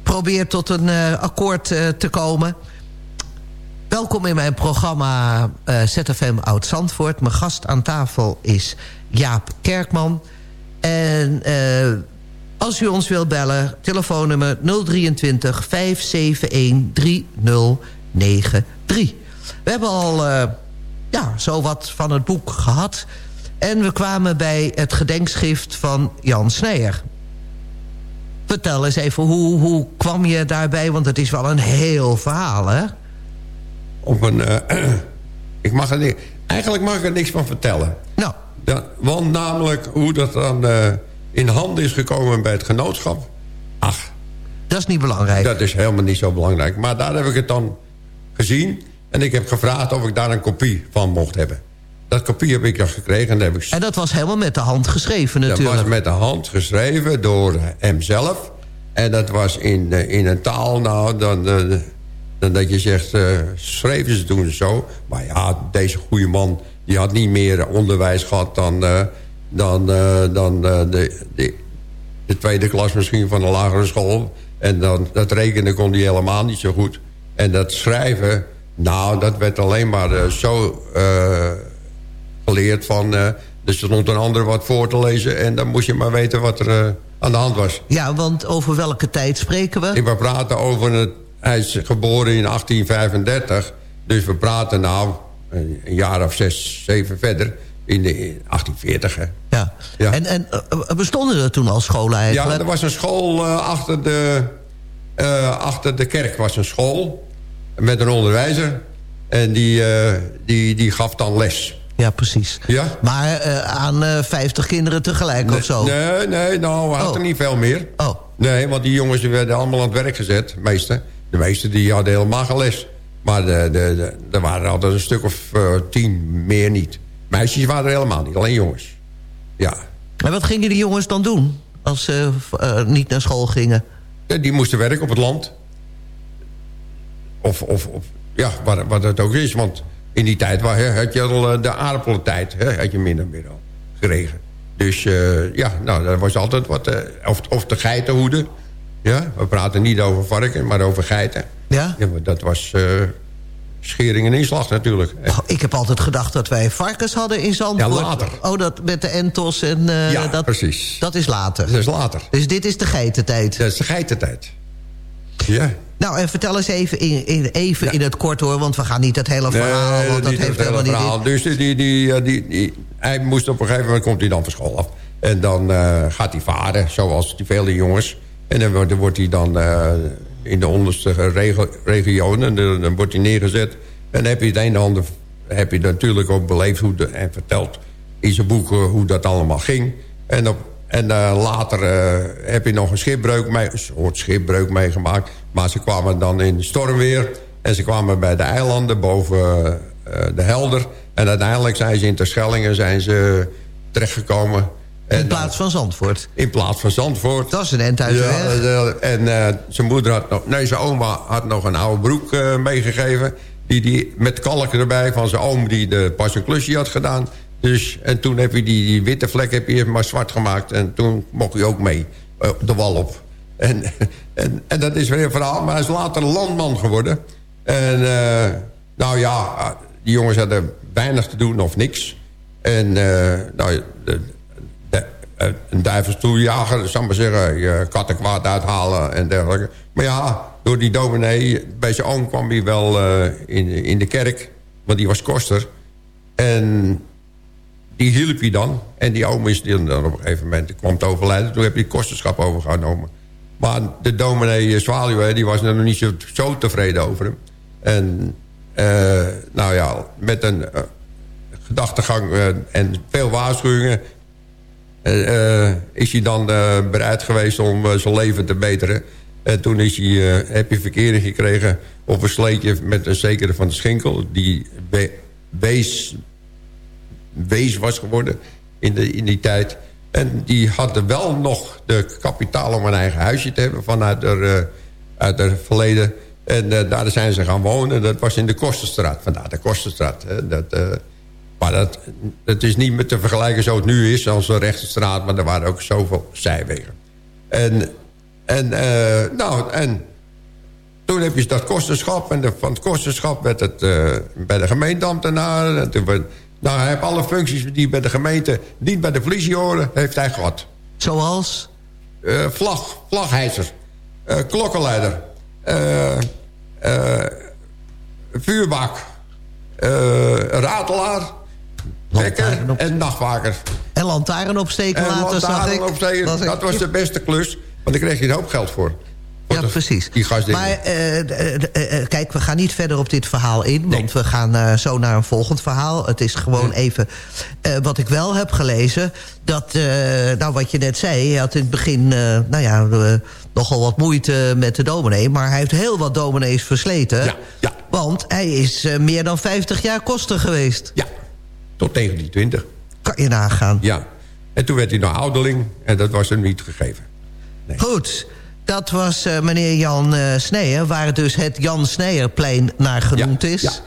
Speaker 8: probeert tot een akkoord te komen. Welkom in mijn programma eh, ZFM Oud-Zandvoort. Mijn gast aan tafel is Jaap Kerkman. En eh, als u ons wilt bellen, telefoonnummer 023 571 3093. We hebben al eh, ja, zo wat van het boek gehad. En we kwamen bij het gedenkschrift van Jan Sneyer. Vertel eens even, hoe, hoe kwam je daarbij? Want het is wel een heel verhaal, hè?
Speaker 9: Op een, eh, ik mag er eigenlijk mag ik er niks van vertellen.
Speaker 8: Nou.
Speaker 9: Dat, want namelijk hoe dat dan eh, in handen is gekomen bij het genootschap. Ach.
Speaker 8: Dat is niet belangrijk.
Speaker 9: Dat is helemaal niet zo belangrijk. Maar daar heb ik het dan gezien. En ik heb gevraagd of ik daar een kopie van mocht hebben. Dat kopie heb ik dan gekregen. En, dat heb ik
Speaker 8: En dat was helemaal met de hand geschreven natuurlijk.
Speaker 9: dat was met de hand geschreven door hemzelf. En dat was in, eh, in een taal, nou, dan, eh, dan dat je zegt, eh, schreven ze toen zo. Maar ja, deze goede man, die had niet meer onderwijs gehad dan, eh, dan, eh, dan de, de, de tweede klas misschien van de lagere school. En dan, dat rekenen kon hij helemaal niet zo goed. En dat schrijven, nou, dat werd alleen maar zo geleerd van... eh, er stond een ander wat voor te lezen... en dan moest je maar weten wat er aan de hand was.
Speaker 8: Ja, want over welke tijd spreken we?
Speaker 9: We praten over... Het, hij is geboren in 1835. Dus we praten nou een jaar of zes, zeven verder... in, de, in 1840, hè.
Speaker 8: Ja. En, en eh, bestonden er toen al scholen eigenlijk?
Speaker 9: Ja, er was een school eh, achter, de, eh, achter de kerk was een school. Met een onderwijzer. En die, eh, die, die gaf dan les.
Speaker 8: Ja, precies.
Speaker 9: Ja?
Speaker 8: Maar eh, aan eh 50 kinderen tegelijk of zo?
Speaker 9: Nee, nee, nou, we hadden
Speaker 8: Oh.
Speaker 9: er niet veel meer.
Speaker 8: Oh.
Speaker 9: Nee, want die jongens werden allemaal aan het werk gezet, de meeste. De meeste die hadden helemaal geen les. Maar de, de, de, er waren altijd een stuk of eh, tien, meer niet. Meisjes waren er helemaal niet, alleen jongens. Ja.
Speaker 8: En wat gingen die jongens dan doen? Als ze eh, niet naar school gingen?
Speaker 9: Die moesten werken op het land. Of, of, of ja, wat, wat het ook is. Want in die tijd wa- hè, had je al eh, de aardappelentijd. Hè, had je min of meer al geregen. Dus ja, nou, er was altijd wat... of, of de geitenhoeden. Ja, we praten niet over varken, maar over geiten.
Speaker 8: Ja?
Speaker 9: maar dat was eh, schering en inslag natuurlijk.
Speaker 8: Oh, ik heb altijd gedacht dat wij varkens hadden in Zandvoort.
Speaker 9: Ja, later.
Speaker 8: Oh, dat met de entos en... eh,
Speaker 9: ja,
Speaker 8: dat,
Speaker 9: precies.
Speaker 8: dat is later.
Speaker 9: Dat is later.
Speaker 8: Dus dit is de geitentijd.
Speaker 9: Dat is de geitentijd. Ja.
Speaker 8: Nou, en vertel eens even in, in, even in het kort hoor... want we gaan niet het hele verhaal...
Speaker 9: Nee,
Speaker 8: want dat heeft helemaal niet...
Speaker 9: Dus die, die, die, eh, die, die- hij moest op een gegeven moment komt hij dan van school af. En dan gaat hij varen, zoals die vele jongens. En dan wordt, hij dan eh, in de onderste regio, regionen... Dan, dan wordt hij neergezet. En dan heb je het een en ander... heb je natuurlijk ook beleefd hoe en verteld in zijn boeken hoe dat allemaal ging. En, en eh, later eh, heb je nog een schipbreuk mee, een soort schipbreuk meegemaakt. Maar ze kwamen dan in stormweer. En ze kwamen bij de eilanden boven eh, de Helder. En uiteindelijk zijn ze in Terschellingen zijn ze terechtgekomen.
Speaker 8: In plaats van Zandvoort.
Speaker 9: In plaats van Zandvoort.
Speaker 8: Dat is een uit de weg.
Speaker 9: eh, en eh, zijn moeder had nog... Nee, zijn oma had nog een oude broek eh, meegegeven. Die, die, met kalk erbij van zijn oom die de, pas een klusje had gedaan. Dus, en toen heb je die, die witte vlek heb je maar zwart gemaakt. En toen mocht hij ook mee eh, de wal op. En, en, en dat is weer een verhaal. Maar hij is later landman geworden. En eh, nou ja, die jongens hadden weinig te doen of niks. En eh, nou, de, eh, een duivelstoeljager, zal ik maar zeggen, je kattenkwaad uithalen en dergelijke. Maar ja, door die dominee, bij zijn oom kwam hij wel eh, in, in de kerk, want die was koster. En die hielp hij dan. En die oom is dan op een gegeven moment kwam te overlijden. Toen heb hij kosterschap overgenomen. Maar de dominee Zwaluwe, die was er nog niet zo, zo tevreden over hem. En eh, nou ja, met een eh, gedachtegang eh, en veel waarschuwingen... eh, eh, is hij dan eh, bereid geweest om zijn leven te beteren. En toen is hij, heb je verkering gekregen op een sleetje met een zekere van de Schinkel... die we- wees, wees was geworden in, de, in die tijd. En die hadden wel nog de kapitaal om een eigen huisje te hebben... vanuit uh, uit het verleden. En daar zijn ze gaan wonen. Dat was in de Kosterstraat. Vandaar de Kosterstraat. Hè. Dat, maar dat, dat is niet met te vergelijken zoals het nu is... als de Rechterstraat, maar er waren ook zoveel zijwegen. En, en, eh, nou, en toen heb je dat kosterschap. En de, van het kosterschap werd het eh, bij de gemeenteambtenaar. En toen werd, nou, hij heeft alle functies die bij de gemeente... niet bij de politie horen, heeft hij gehad.
Speaker 8: Zoals?
Speaker 9: Eh, vlag, vlagheiser. eh, klokkenleider. vuurbak. ratelaar. Wekker en nachtwaker.
Speaker 8: En lantaarn opsteken
Speaker 9: En
Speaker 8: later, zag ik. Dat-
Speaker 9: dat was de beste klus. Want daar kreeg je een hoop geld voor.
Speaker 8: Ja, precies. Maar kijk, we gaan niet verder op dit verhaal in. Want we gaan eh, zo naar een volgend verhaal. Het is gewoon even... eh, wat ik wel heb gelezen... dat, eh, nou wat je net zei... je had in het begin nou ja, nogal wat moeite met de dominee... maar hij heeft heel wat dominees versleten.
Speaker 9: Ja, ja.
Speaker 8: Want hij is meer dan 50 jaar koster geweest.
Speaker 9: Ja, tot tegen die 20.
Speaker 8: Kan je nagaan.
Speaker 9: Ja. En toen werd hij nog ouderling. En dat was hem niet gegeven.
Speaker 8: Goed, dat was eh, meneer Jan eh Sneyer... waar dus het Jan Sneyerplein naar genoemd is.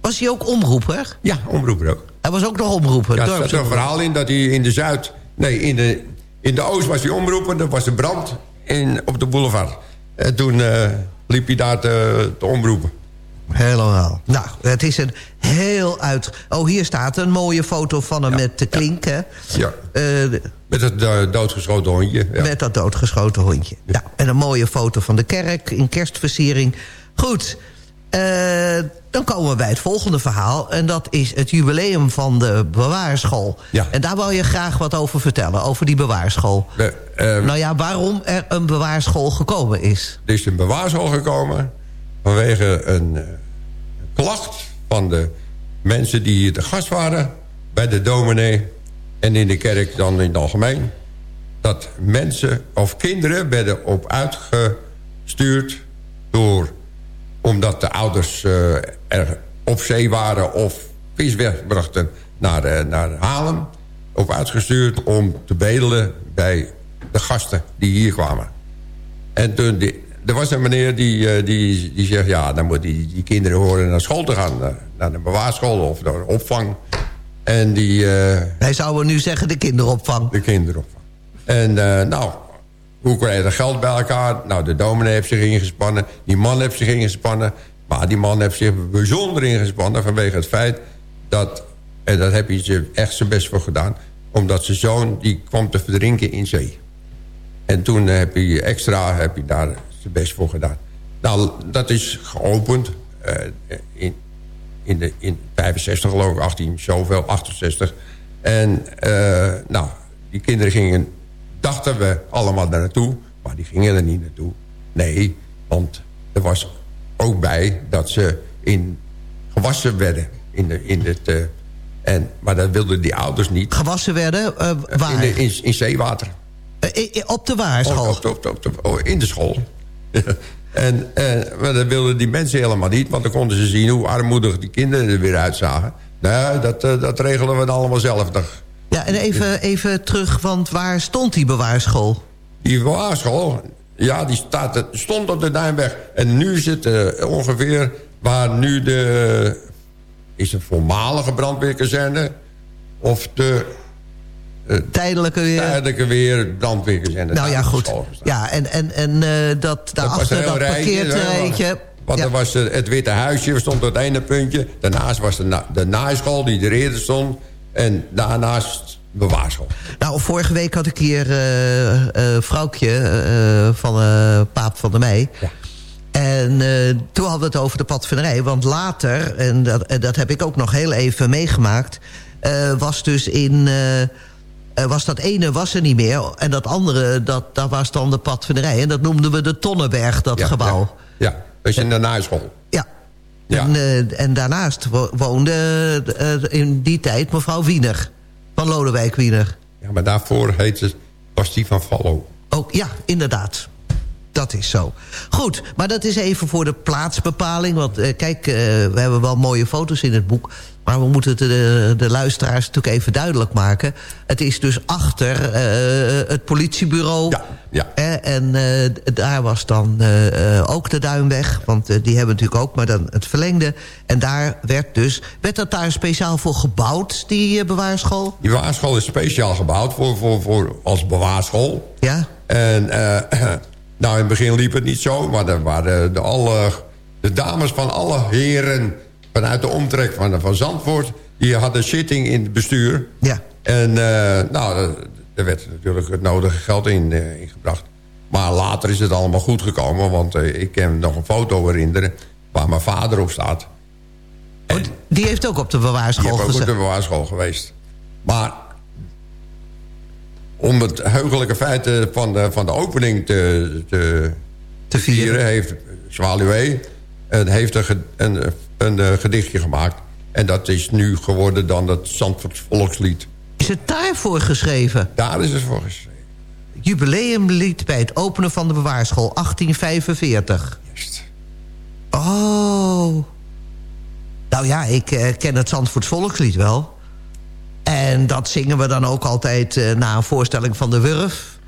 Speaker 8: Was hij ook omroeper?
Speaker 9: Ja, omroeper ook.
Speaker 8: Hij was ook nog omroeper.
Speaker 9: Ja, er zat een verhaal in dat hij in de Zuid... Nee, in de, in de Oost was hij omroeper. Er was een brand in, op de boulevard. En toen eh, liep hij daar te, te omroepen.
Speaker 8: Helemaal. Nou, het is een heel uit... Oh, hier staat een mooie foto van hem met de klink, hè?
Speaker 9: Ja.
Speaker 8: Eh,
Speaker 9: Met het eh, doodgeschoten hondje. Ja.
Speaker 8: Met dat doodgeschoten hondje. Ja. en een mooie foto van de kerk in kerstversiering. Goed, eh, dan komen we bij het volgende verhaal. En dat is het jubileum van de bewaarschool.
Speaker 9: Ja.
Speaker 8: En daar wou je graag wat over vertellen, over die bewaarschool.
Speaker 9: De,
Speaker 8: Nou ja, waarom er een bewaarschool gekomen is.
Speaker 9: Er is een bewaarschool gekomen vanwege een eh, klacht van de mensen die hier te gast waren. bij de dominee en in de kerk dan in het algemeen... dat mensen of kinderen werden op uitgestuurd door... omdat de ouders eh, er op zee waren of vis wegbrachten naar, eh, naar Haarlem... op uitgestuurd om te bedelen bij de gasten die hier kwamen. En toen die, er was een meneer die, eh, die, die zegt... ja, dan moeten die, die kinderen horen naar school te gaan. Naar, naar de bewaarschool of naar de opvang. En die... eh,
Speaker 8: Wij zouden nu zeggen de kinderopvang.
Speaker 9: de kinderopvang. En eh, nou, hoe krijg je dat geld bij elkaar? Nou, de dominee heeft zich ingespannen. Die man heeft zich ingespannen. Maar die man heeft zich bijzonder ingespannen... vanwege het feit dat... en daar heb je echt zijn best voor gedaan... omdat zijn zoon die kwam te verdrinken in zee. En toen heb hij extra heb hij daar best voor gedaan. Nou, dat is geopend eh, in, in, de, in 65 geloof ik, 18 zoveel, 68. En eh, nou, die kinderen gingen, dachten we allemaal daar naartoe. Maar die gingen er niet naartoe. Nee, want er was ook bij dat ze in gewassen werden. In de, in het, eh, en, maar dat wilden die ouders niet.
Speaker 8: Gewassen werden? waar?
Speaker 9: In, de, in, in zeewater.
Speaker 8: Op de waarschool?
Speaker 9: Op, op, op, op- oh, in de school. en, en, maar dat wilden die mensen helemaal niet. Want dan konden ze zien hoe armoedig die kinderen er weer uitzagen. Nee, dat, eh, dat regelen we dan allemaal zelf.
Speaker 8: Ja, en even, even terug, want waar stond die bewaarschool?
Speaker 9: Die bewaarschool, ja, die staat, stond op de Duinweg. En nu het eh, ongeveer waar nu de... Is een voormalige brandweerkazerne... of de...
Speaker 8: Tijdelijke weer...
Speaker 9: tijdelijke weer brandweerkazerne.
Speaker 8: Nou ja, goed. Ja, en, en, en eh, dat
Speaker 9: Dat
Speaker 8: daarachter, dat parkeerterreintje...
Speaker 9: Want er was eh, het Witte Huisje, stond op het ene puntje. Daarnaast was de, na de naaischool die er eerder stond. En daarnaast bewaarschool.
Speaker 8: Nou, vorige week had ik hier eh eh vrouwtje van Paap van der Meij. En eh, toen hadden we het over de padvinderij. Want later, en dat, en dat heb ik ook nog heel even meegemaakt... was dus in... eh, eh, was dat ene was er niet meer. En dat andere, dat, dat was dan de padvinderij. En dat noemden we de Tonnenberg, dat gebouw.
Speaker 9: Ja, ja, is in de naaischool.
Speaker 8: Ja.
Speaker 9: Ja.
Speaker 8: En, eh, en daarnaast wo- woonde eh, in die tijd mevrouw Wiener. Van Lodewijk Wiener.
Speaker 9: Ja, maar daarvoor heette was die van Vallo.
Speaker 8: Ook, ja, inderdaad. Dat is zo. Goed, maar dat is even voor de plaatsbepaling. Want eh, kijk, eh, we hebben wel mooie foto's in het boek... maar we moeten het de, de luisteraars natuurlijk even duidelijk maken. Het is dus achter eh, het politiebureau.
Speaker 9: Ja,
Speaker 8: Eh, en eh, daar was dan eh, eh, ook de Duinweg. Want eh, die hebben natuurlijk ook maar dan het verlengde. En daar werd dus... Werd dat daar speciaal voor gebouwd, die eh, bewaarschool?
Speaker 9: Die bewaarschool is speciaal gebouwd voor, voor, voor, als bewaarschool.
Speaker 8: Ja.
Speaker 9: En eh, nou, in het begin liep het niet zo. Maar er waren de, alle, de dames van alle heren vanuit de omtrek van, van Zandvoort... die hadden zitting in het bestuur.
Speaker 8: Ja.
Speaker 9: En eh, nou, er werd natuurlijk het nodige geld in, eh, ingebracht. Maar later is het allemaal goed gekomen. Want eh, ik kan me nog een foto herinneren waar mijn vader op staat.
Speaker 8: Die heeft ook op de
Speaker 9: Die
Speaker 8: bewaarschool
Speaker 9: heb ook op
Speaker 8: gezeten.
Speaker 9: de bewaarschool geweest. Maar om het heugelijke feit eh, van de, van de opening te, te, te vieren... heeft Zwaluwe een, heeft een, een, een, eh, gedichtje gemaakt. En dat is nu geworden dan het Zandvoorts volkslied.
Speaker 8: Is het daarvoor geschreven?
Speaker 9: Daar is het voor geschreven.
Speaker 8: Jubileumlied bij het openen van de bewaarschool 1845. Oh. Nou ja, ik eh, ken het Zandvoorts volkslied wel. En dat zingen we dan ook altijd eh, na een voorstelling van de Wurf.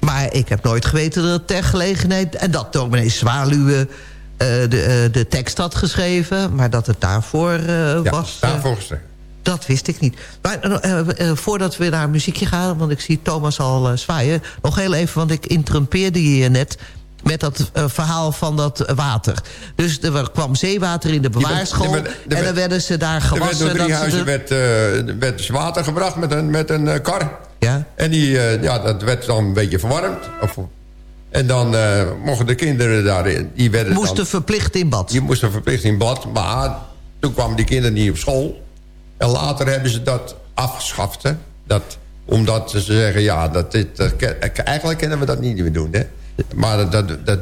Speaker 8: Maar ik heb nooit geweten dat het ter gelegenheid... en dat dominee Zwaluwe eh, de, eh, de tekst had geschreven... maar dat het daarvoor was...
Speaker 9: Daarvoor geschreven.
Speaker 8: dat wist ik niet. Maar voordat we naar muziekje gaan... want ik zie Thomas al zwaaien... nog heel even, want ik interrumpeerde je net... met dat eh, verhaal van dat water. Dus er kwam zeewater in de bewaarschool...
Speaker 9: er werd- er
Speaker 8: en dan werden ze daar
Speaker 9: Er werd
Speaker 8: gewassen.
Speaker 9: door drie huizen werd, eh, werd water gebracht met een, met een eh, kar.
Speaker 8: Ja.
Speaker 9: En die, ja, dat werd dan een beetje verwarmd. Of, en dan mochten de kinderen daarin... Die werden
Speaker 8: Moesten
Speaker 9: dan,
Speaker 8: verplicht in bad.
Speaker 9: Die moesten verplicht in bad. Maar toen kwamen die kinderen niet op school. En later hebben ze dat afgeschaft. Hè? Dat, omdat ze zeggen, ja, dat dit, dat eigenlijk kunnen we dat niet meer doen. Hè? Maar dat, dat,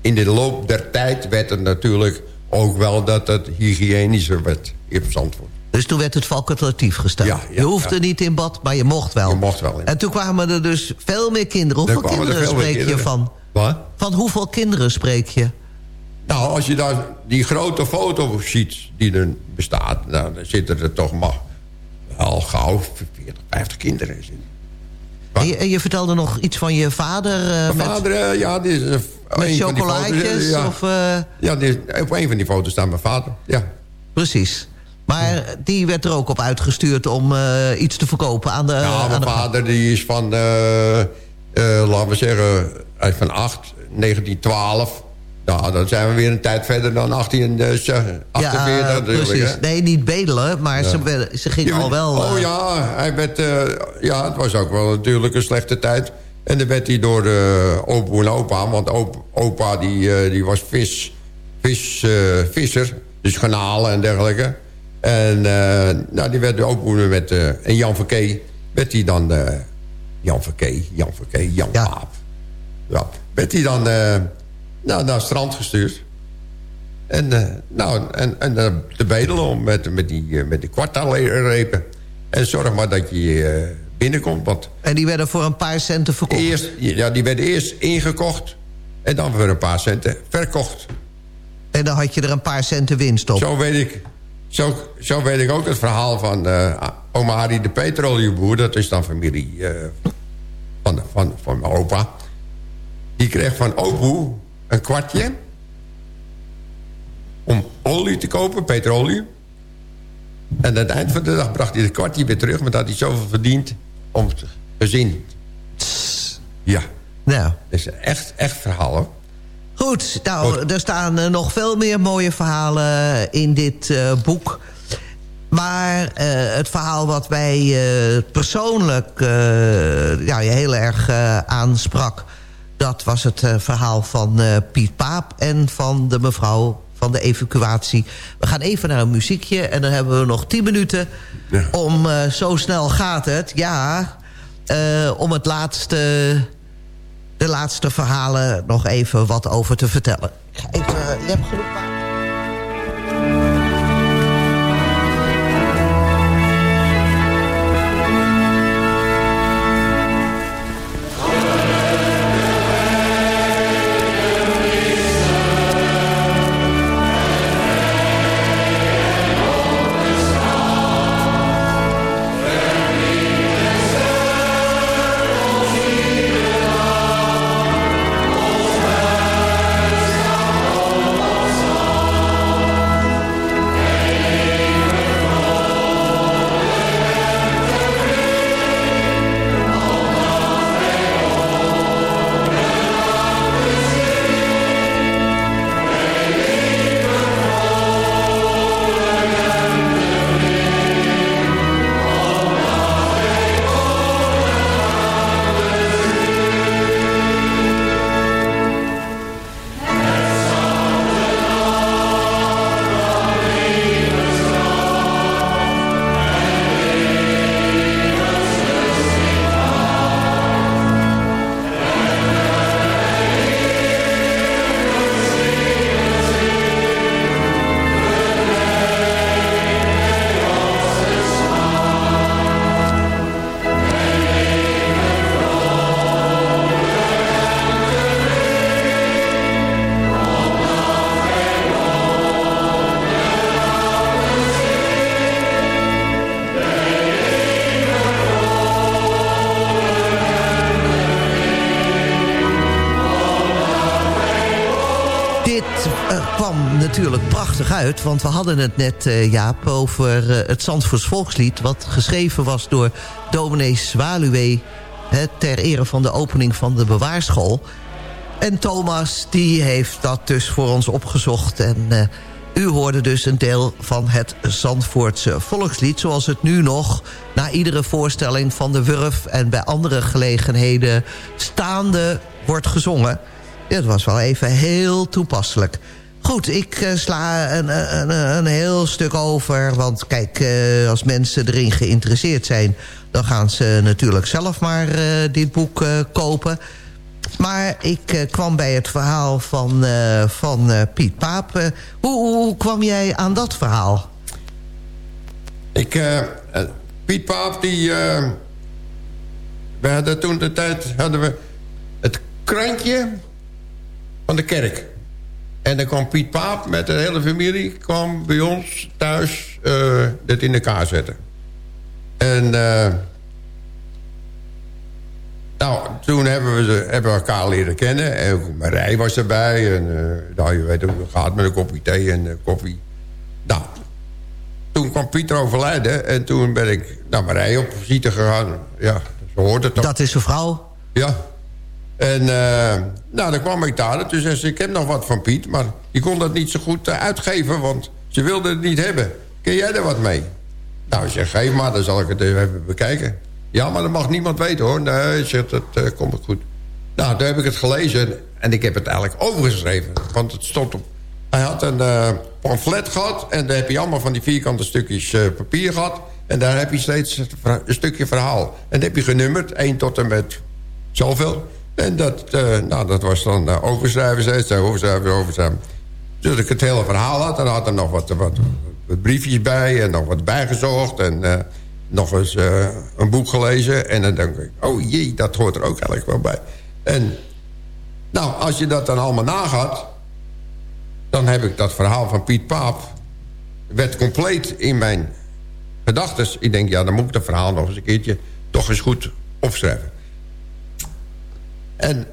Speaker 9: in de loop der tijd werd het natuurlijk ook wel dat het hygiënischer werd in Zandvoort.
Speaker 8: Dus toen werd het facultatief gesteld.
Speaker 9: Ja, ja,
Speaker 8: je hoefde
Speaker 9: ja.
Speaker 8: niet in bad, maar je mocht wel.
Speaker 9: Je mocht wel.
Speaker 8: En toen kwamen er dus veel meer kinderen.
Speaker 9: Er
Speaker 8: Hoeveel
Speaker 9: er
Speaker 8: kinderen spreek je van?
Speaker 9: Wat?
Speaker 8: Van hoeveel kinderen spreek je?
Speaker 9: Nou, als je daar die grote foto ziet die er bestaat... Nou, dan zitten er toch maar al gauw 40, 50 kinderen in.
Speaker 8: En je, en je vertelde nog iets van je vader. eh,
Speaker 9: Mijn
Speaker 8: met,
Speaker 9: vader, eh, ja, die is... eh,
Speaker 8: met chocolaatjes?
Speaker 9: eh, ja.
Speaker 8: Of, eh,
Speaker 9: Ja, die is, op een van die foto's staat mijn vader, ja.
Speaker 8: precies. Maar die werd er ook op uitgestuurd om eh, iets te verkopen aan de...
Speaker 9: Ja,
Speaker 8: aan
Speaker 9: mijn
Speaker 8: de
Speaker 9: vader die is van, eh, eh, laten we zeggen, hij is van 8, 1912. Nou, dan zijn we weer een tijd verder dan 1848
Speaker 8: ja,
Speaker 9: natuurlijk.
Speaker 8: precies.
Speaker 9: hè.
Speaker 8: Nee, niet bedelen, maar
Speaker 9: Ja.
Speaker 8: ze, ze gingen
Speaker 9: Ja,
Speaker 8: al wel...
Speaker 9: Oh
Speaker 8: eh,
Speaker 9: ja, hij werd, eh, ja, het was ook wel natuurlijk een slechte tijd. En dan werd hij door de opa en opa... want op- opa die, eh, die was vis, vis, eh, visser, dus garnalen en dergelijke. En eh, nou, die werd de opa met... eh, en Jan Verkee werd hij dan... eh, Jan Verkee, Jan Verkee, Jan Paap. Ja, werd hij dan eh, nou, naar het strand gestuurd. En, eh, nou, en, en eh, te bedelen om met, met die, met die kwartaalrepen. En zorg maar dat je binnenkomt. Want
Speaker 8: En die werden voor een paar centen verkocht.
Speaker 9: eerst, ja, die werden eerst ingekocht. En dan voor een paar centen verkocht.
Speaker 8: En dan had je er een paar centen winst op.
Speaker 9: Zo weet ik, zo, zo weet ik ook het verhaal van oma Harry de petroleuboer. Dat is dan familie eh, van, van, van mijn opa. Die kreeg van opoe een kwartje... om olie te kopen, petroleum. En aan het eind van de dag bracht hij het kwartje weer terug... maar dat had hij zoveel verdiend om het gezin. Ja.
Speaker 8: Nou.
Speaker 9: Dat is echt, echt verhaal, hoor.
Speaker 8: Goed, nou, er staan eh, nog veel meer mooie verhalen in dit eh, boek. Maar eh, het verhaal wat mij persoonlijk ja, heel erg aansprak... dat was het eh, verhaal van eh, Piet Paap en van de mevrouw van de evacuatie. We gaan even naar een muziekje en dan hebben we nog 10 minuten... om eh, zo snel gaat het, ja... om het laatste de laatste verhalen nog even wat over te vertellen. Ik ga even, je hebt genoeg want we hadden het net, eh, Jaap... over eh, het Zandvoorts volkslied... wat geschreven was door dominee Zwaluwe... Ter ere van de opening van de bewaarschool. En Thomas, die heeft dat dus voor ons opgezocht... en eh, u hoorde dus een deel van het Zandvoortse volkslied... zoals het nu nog na iedere voorstelling van de Wurf... en bij andere gelegenheden staande wordt gezongen... Dit was wel even heel toepasselijk. Goed, ik eh, sla een, een, een heel stuk over. Want kijk, eh, als mensen erin geïnteresseerd zijn... dan gaan ze natuurlijk zelf maar eh, dit boek kopen. Maar ik kwam bij het verhaal van, van Piet Paap. Hoe, hoe kwam jij aan dat verhaal?
Speaker 9: Ik, Piet Paap, die... we hadden toen de tijd hadden we het krantje van de kerk. En dan kwam Piet Paap met de hele familie... kwam bij ons thuis eh dit in elkaar zetten. En... eh, nou, toen hebben we, ze, hebben we elkaar leren kennen. En Marij was erbij. En eh, nou, je weet hoe het gaat met een kopje thee en koffie. Nou, toen kwam Pieter overlijden. En toen ben ik naar Marij op visite gegaan. Ja, zo hoort het toch.
Speaker 8: Dat is uw vrouw?
Speaker 9: Ja. En eh, nou, dan kwam ik daar. En toen zei ze, ik heb nog wat van Piet. Maar die kon dat niet zo goed eh, uitgeven. Want ze wilde het niet hebben. Kun jij er wat mee? Nou, ik zeg, geef maar. Dan zal ik het even bekijken. Ja, maar dat mag niemand weten hoor. Nee, zegt dat eh, komt goed. Nou, toen heb ik het gelezen. En ik heb het eigenlijk overgeschreven. Want het stond op... Hij had een eh, pamflet gehad. En daar heb je allemaal van die vierkante stukjes papier gehad. En daar heb je steeds een stukje verhaal. En dat heb je genummerd. 1 tot en met zoveel. En dat, eh, nou, dat was dan eh, overschrijven steeds. eh, Overschrijven, overschrijven. Dus ik het hele verhaal had. En had er nog wat, wat, briefjes bij. En nog wat bijgezocht. En eh, nog eens een boek gelezen. En dan denk ik, oh jee, dat hoort er ook eigenlijk wel bij. En nou, als je dat dan allemaal nagaat... dan heb ik dat verhaal van Piet Paap... werd compleet in mijn gedachten. Ik denk, ja, dan moet ik dat verhaal nog eens een keertje... toch eens goed opschrijven. En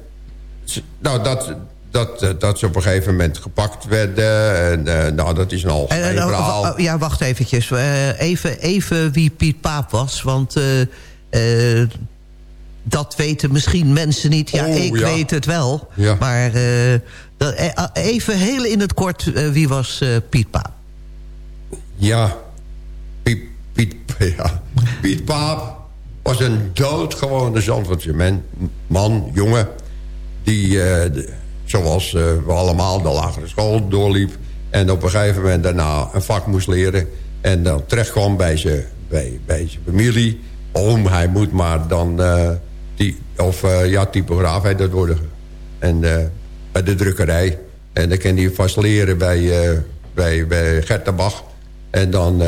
Speaker 9: nou, dat, dat, eh, dat ze op een gegeven moment gepakt werden... en eh, nou, dat is een
Speaker 8: En,
Speaker 9: algemeen
Speaker 8: en, oh,
Speaker 9: verhaal.
Speaker 8: oh, ja, wacht eventjes. Eh, even, even wie Piet Paap was. Want dat weten misschien mensen niet. Ja,
Speaker 9: Oh,
Speaker 8: ik
Speaker 9: ja.
Speaker 8: weet het wel.
Speaker 9: Ja.
Speaker 8: Maar eh, even heel in het kort. wie was Piet Paap?
Speaker 9: Ja, Piet, Piet, ja. Piet Paap was een doodgewone Zandvoortse man, jongen... die, eh, de- zoals eh, we allemaal, de lagere school doorliep... en op een gegeven moment daarna een vak moest leren... en dan terecht kwam bij zijn bij, bij familie. Oom, hij moet maar dan... eh, die, of ja, typograaf heet dat worden. En bij de drukkerij. En dan kan hij vast leren bij, bij, bij Gertenbach. En dan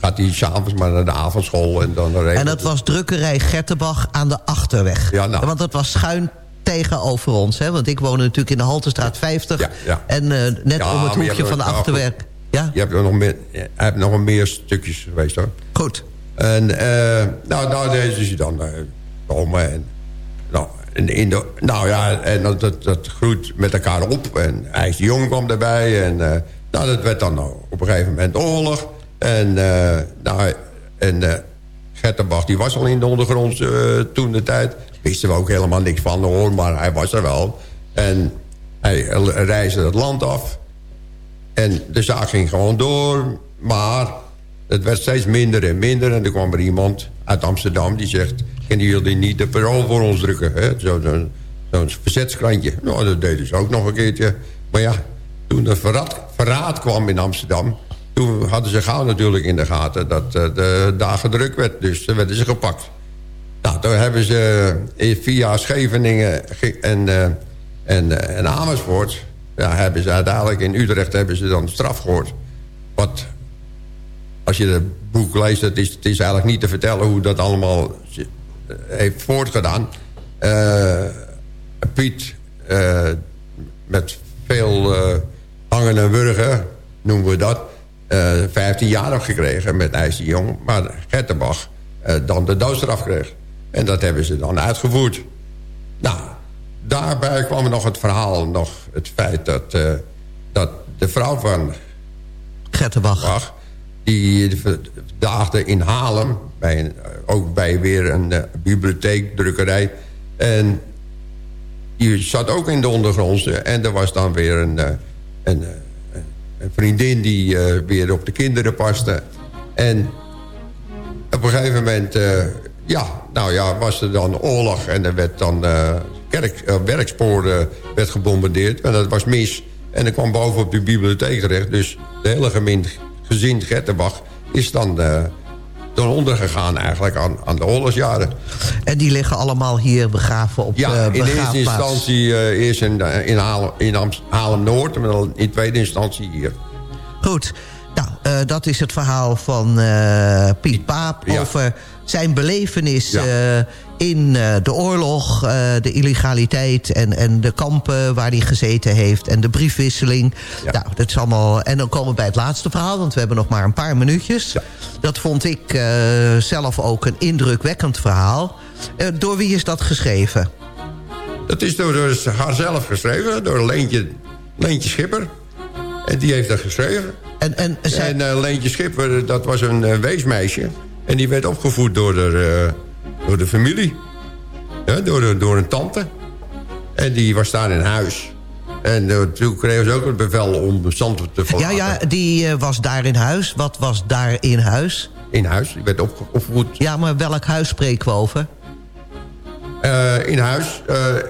Speaker 9: gaat hij s'avonds maar naar de avondschool. En, dan
Speaker 8: En dat was drukkerij Gertenbach aan de Achterweg.
Speaker 9: Ja, nou.
Speaker 8: Want dat was schuin tegenover ons. Hè? Want ik woonde natuurlijk in de Haltestraat 50.
Speaker 9: ja.
Speaker 8: En eh, net
Speaker 9: Ja,
Speaker 8: om het
Speaker 9: je
Speaker 8: hoekje
Speaker 9: hebt
Speaker 8: van de
Speaker 9: nou,
Speaker 8: Achterweg. Ja?
Speaker 9: Je hebt er nog meer, hij heeft nog meer stukjes geweest hoor.
Speaker 8: Goed.
Speaker 9: En eh, nou, nou deze is hij dan eh, komen. En, nou, in, in de, nou ja, en dat, dat, dat groeit met elkaar op. En hij is de jong kwam erbij. En nou, dat werd dan nou op een gegeven moment oorlog. En, eh nou, en eh Gertenbach, die was al in de ondergrond eh, toen de tijd. Wisten we ook helemaal niks van hoor, maar hij was er wel. En hij reisde het land af. En de zaak ging gewoon door. Maar het werd steeds minder en minder. En er kwam er iemand uit Amsterdam die zegt... kunnen jullie niet de parool voor ons drukken? Zo- Zo'n zo'n verzetskrantje. Nou, dat deden ze ook nog een keertje. Maar ja, toen er verraad, verraad kwam in Amsterdam... toen hadden ze gauw natuurlijk in de gaten dat eh, de daar gedrukt werd. Dus toen werden ze gepakt. Nou, toen hebben ze eh, via Scheveningen ge- en, eh, en, eh, en Amersfoort... Ja, hebben ze uiteindelijk in Utrecht hebben ze dan straf gehoord. Wat, als je het boek leest, het is, het is eigenlijk niet te vertellen... hoe dat allemaal eh, heeft voortgedaan. Eh, Piet, eh, met veel eh, hangen en wurgen, noemen we dat... eh 15 jaar nog gekregen met IJs de Jong. Maar Gertenbach eh, dan de doodstraf kreeg. En dat hebben ze dan uitgevoerd. Nou, daarbij kwam nog het verhaal, nog het feit dat, eh, dat de vrouw van
Speaker 8: Gertenbach,
Speaker 9: die daagde in Haarlem, bij een, ook bij weer een eh, bibliotheek, drukkerij. En die zat ook in de ondergrondse. En er was dan weer een, eh, een, eh, een vriendin die eh, weer op de kinderen paste. En op een gegeven moment, eh, ja, nou ja, was er dan oorlog en er werd dan eh kerk, werksporen werd gebombardeerd. En dat was mis. En ik kwam boven op de bibliotheek terecht. Dus de hele gemin, gezin Gertenbach is dan, eh dan ondergegaan eigenlijk aan, aan de oorlogsjaren.
Speaker 8: En die liggen allemaal hier begraven op
Speaker 9: Ja,
Speaker 8: eh
Speaker 9: in eerste instantie eh, eerst in, in, Haarlem, in Haarlem-Noord... en dan in tweede instantie hier.
Speaker 8: Goed. Nou, eh, dat is het verhaal van eh, Piet Paap...
Speaker 9: Ja.
Speaker 8: over zijn belevenis
Speaker 9: Ja.
Speaker 8: eh, in eh, de oorlog... eh, de illegaliteit en, en de kampen waar hij gezeten heeft... en de briefwisseling. Nou, dat is allemaal... En dan komen we bij het laatste verhaal... want we hebben nog maar een paar minuutjes. Dat vond ik eh, zelf ook een indrukwekkend verhaal. Door wie is dat geschreven?
Speaker 9: Dat is door, door haarzelf geschreven, door Leentje, Leentje Schipper. En die heeft dat geschreven.
Speaker 8: En, en,
Speaker 9: eh, Leentje Schipper, dat was een weesmeisje. En die werd opgevoed door de, door de familie. Ja, door, de, door een tante. En die was daar in huis. En eh, toen kregen ze ook het bevel om Zandvoort te
Speaker 8: Ja,
Speaker 9: verlaten.
Speaker 8: ja, die eh, was daar in huis. Wat was daar in huis?
Speaker 9: In huis, die werd opge- opgevoed.
Speaker 8: Ja, maar welk huis spreken we over?
Speaker 9: Eh, in huis,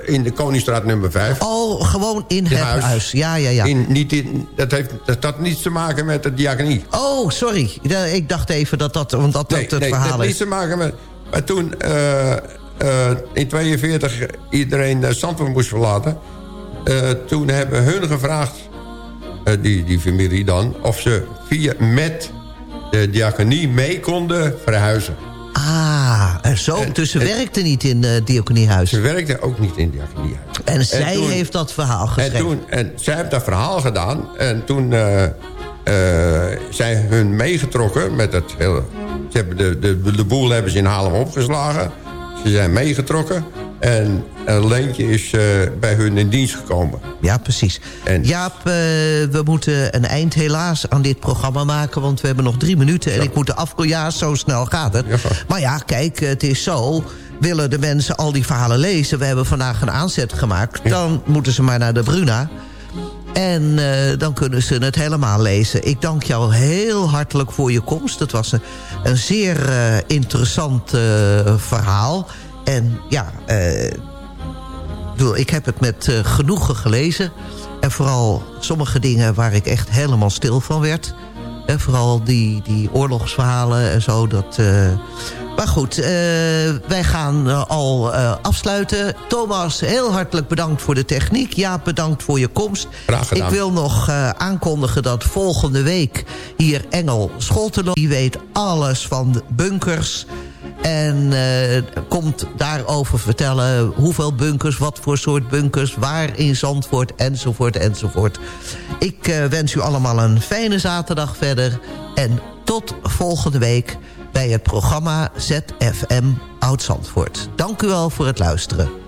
Speaker 9: in de Koningsstraat nummer 5.
Speaker 8: Oh, gewoon in het huis. Ja, ja, ja.
Speaker 9: In, niet in, dat, heeft, dat had niets te maken met de diaconie.
Speaker 8: Oh, sorry. Ja, Ik dacht even dat dat, want dat, dat het
Speaker 9: nee, dat
Speaker 8: verhaal
Speaker 9: heeft
Speaker 8: is.
Speaker 9: niets te maken met... Maar toen eh, eh, in 42 iedereen uh, Zandvoort moest verlaten... eh, toen hebben hun gevraagd, eh, die, die familie dan... of ze via met de diaconie mee konden verhuizen.
Speaker 8: Ah, en zo. dus ze werkte niet in het diaconiehuis.
Speaker 9: Ze werkte ook niet in diaconiehuis.
Speaker 8: En zij
Speaker 9: toen-
Speaker 8: heeft dat verhaal geschreven.
Speaker 9: En, toen, en zij heeft dat verhaal gedaan. En toen eh, eh, zijn hun meegetrokken met het hele... Ze hebben de, de, de boel hebben ze in Haarlem opgeslagen. Ze zijn meegetrokken. En Leentje is uh, bij hun in dienst gekomen.
Speaker 8: Ja, precies. Jaap, uh, we moeten een eind helaas aan dit programma maken... want we hebben nog drie minuten en ik moet de afkomen. Ja, zo snel gaat het.
Speaker 9: Ja.
Speaker 8: Maar ja, kijk, het is zo... willen de mensen al die verhalen lezen... we hebben vandaag een aanzet gemaakt... Ja. dan moeten ze maar naar de Bruna... En uh, dan kunnen ze het helemaal lezen. Ik dank jou heel hartelijk voor je komst. Het was een, zeer uh, interessant uh, verhaal. En ja, ik heb het met genoegen gelezen. En vooral sommige dingen waar ik echt helemaal stil van werd. En vooral die, die oorlogsverhalen en zo. Dat, maar goed, uh, wij gaan uh, al uh, afsluiten. Thomas, heel hartelijk bedankt voor de techniek. Jaap, bedankt voor je komst.
Speaker 9: Graag gedaan.
Speaker 8: Ik wil nog aankondigen dat volgende week hier Engel Scholtelo... die weet alles van de bunkers... En komt daarover vertellen hoeveel bunkers, wat voor soort bunkers... waar in Zandvoort, enzovoort, enzovoort. Ik wens u allemaal een fijne zaterdag verder. En tot volgende week bij het programma ZFM Oud-Zandvoort. Dank u wel voor het luisteren.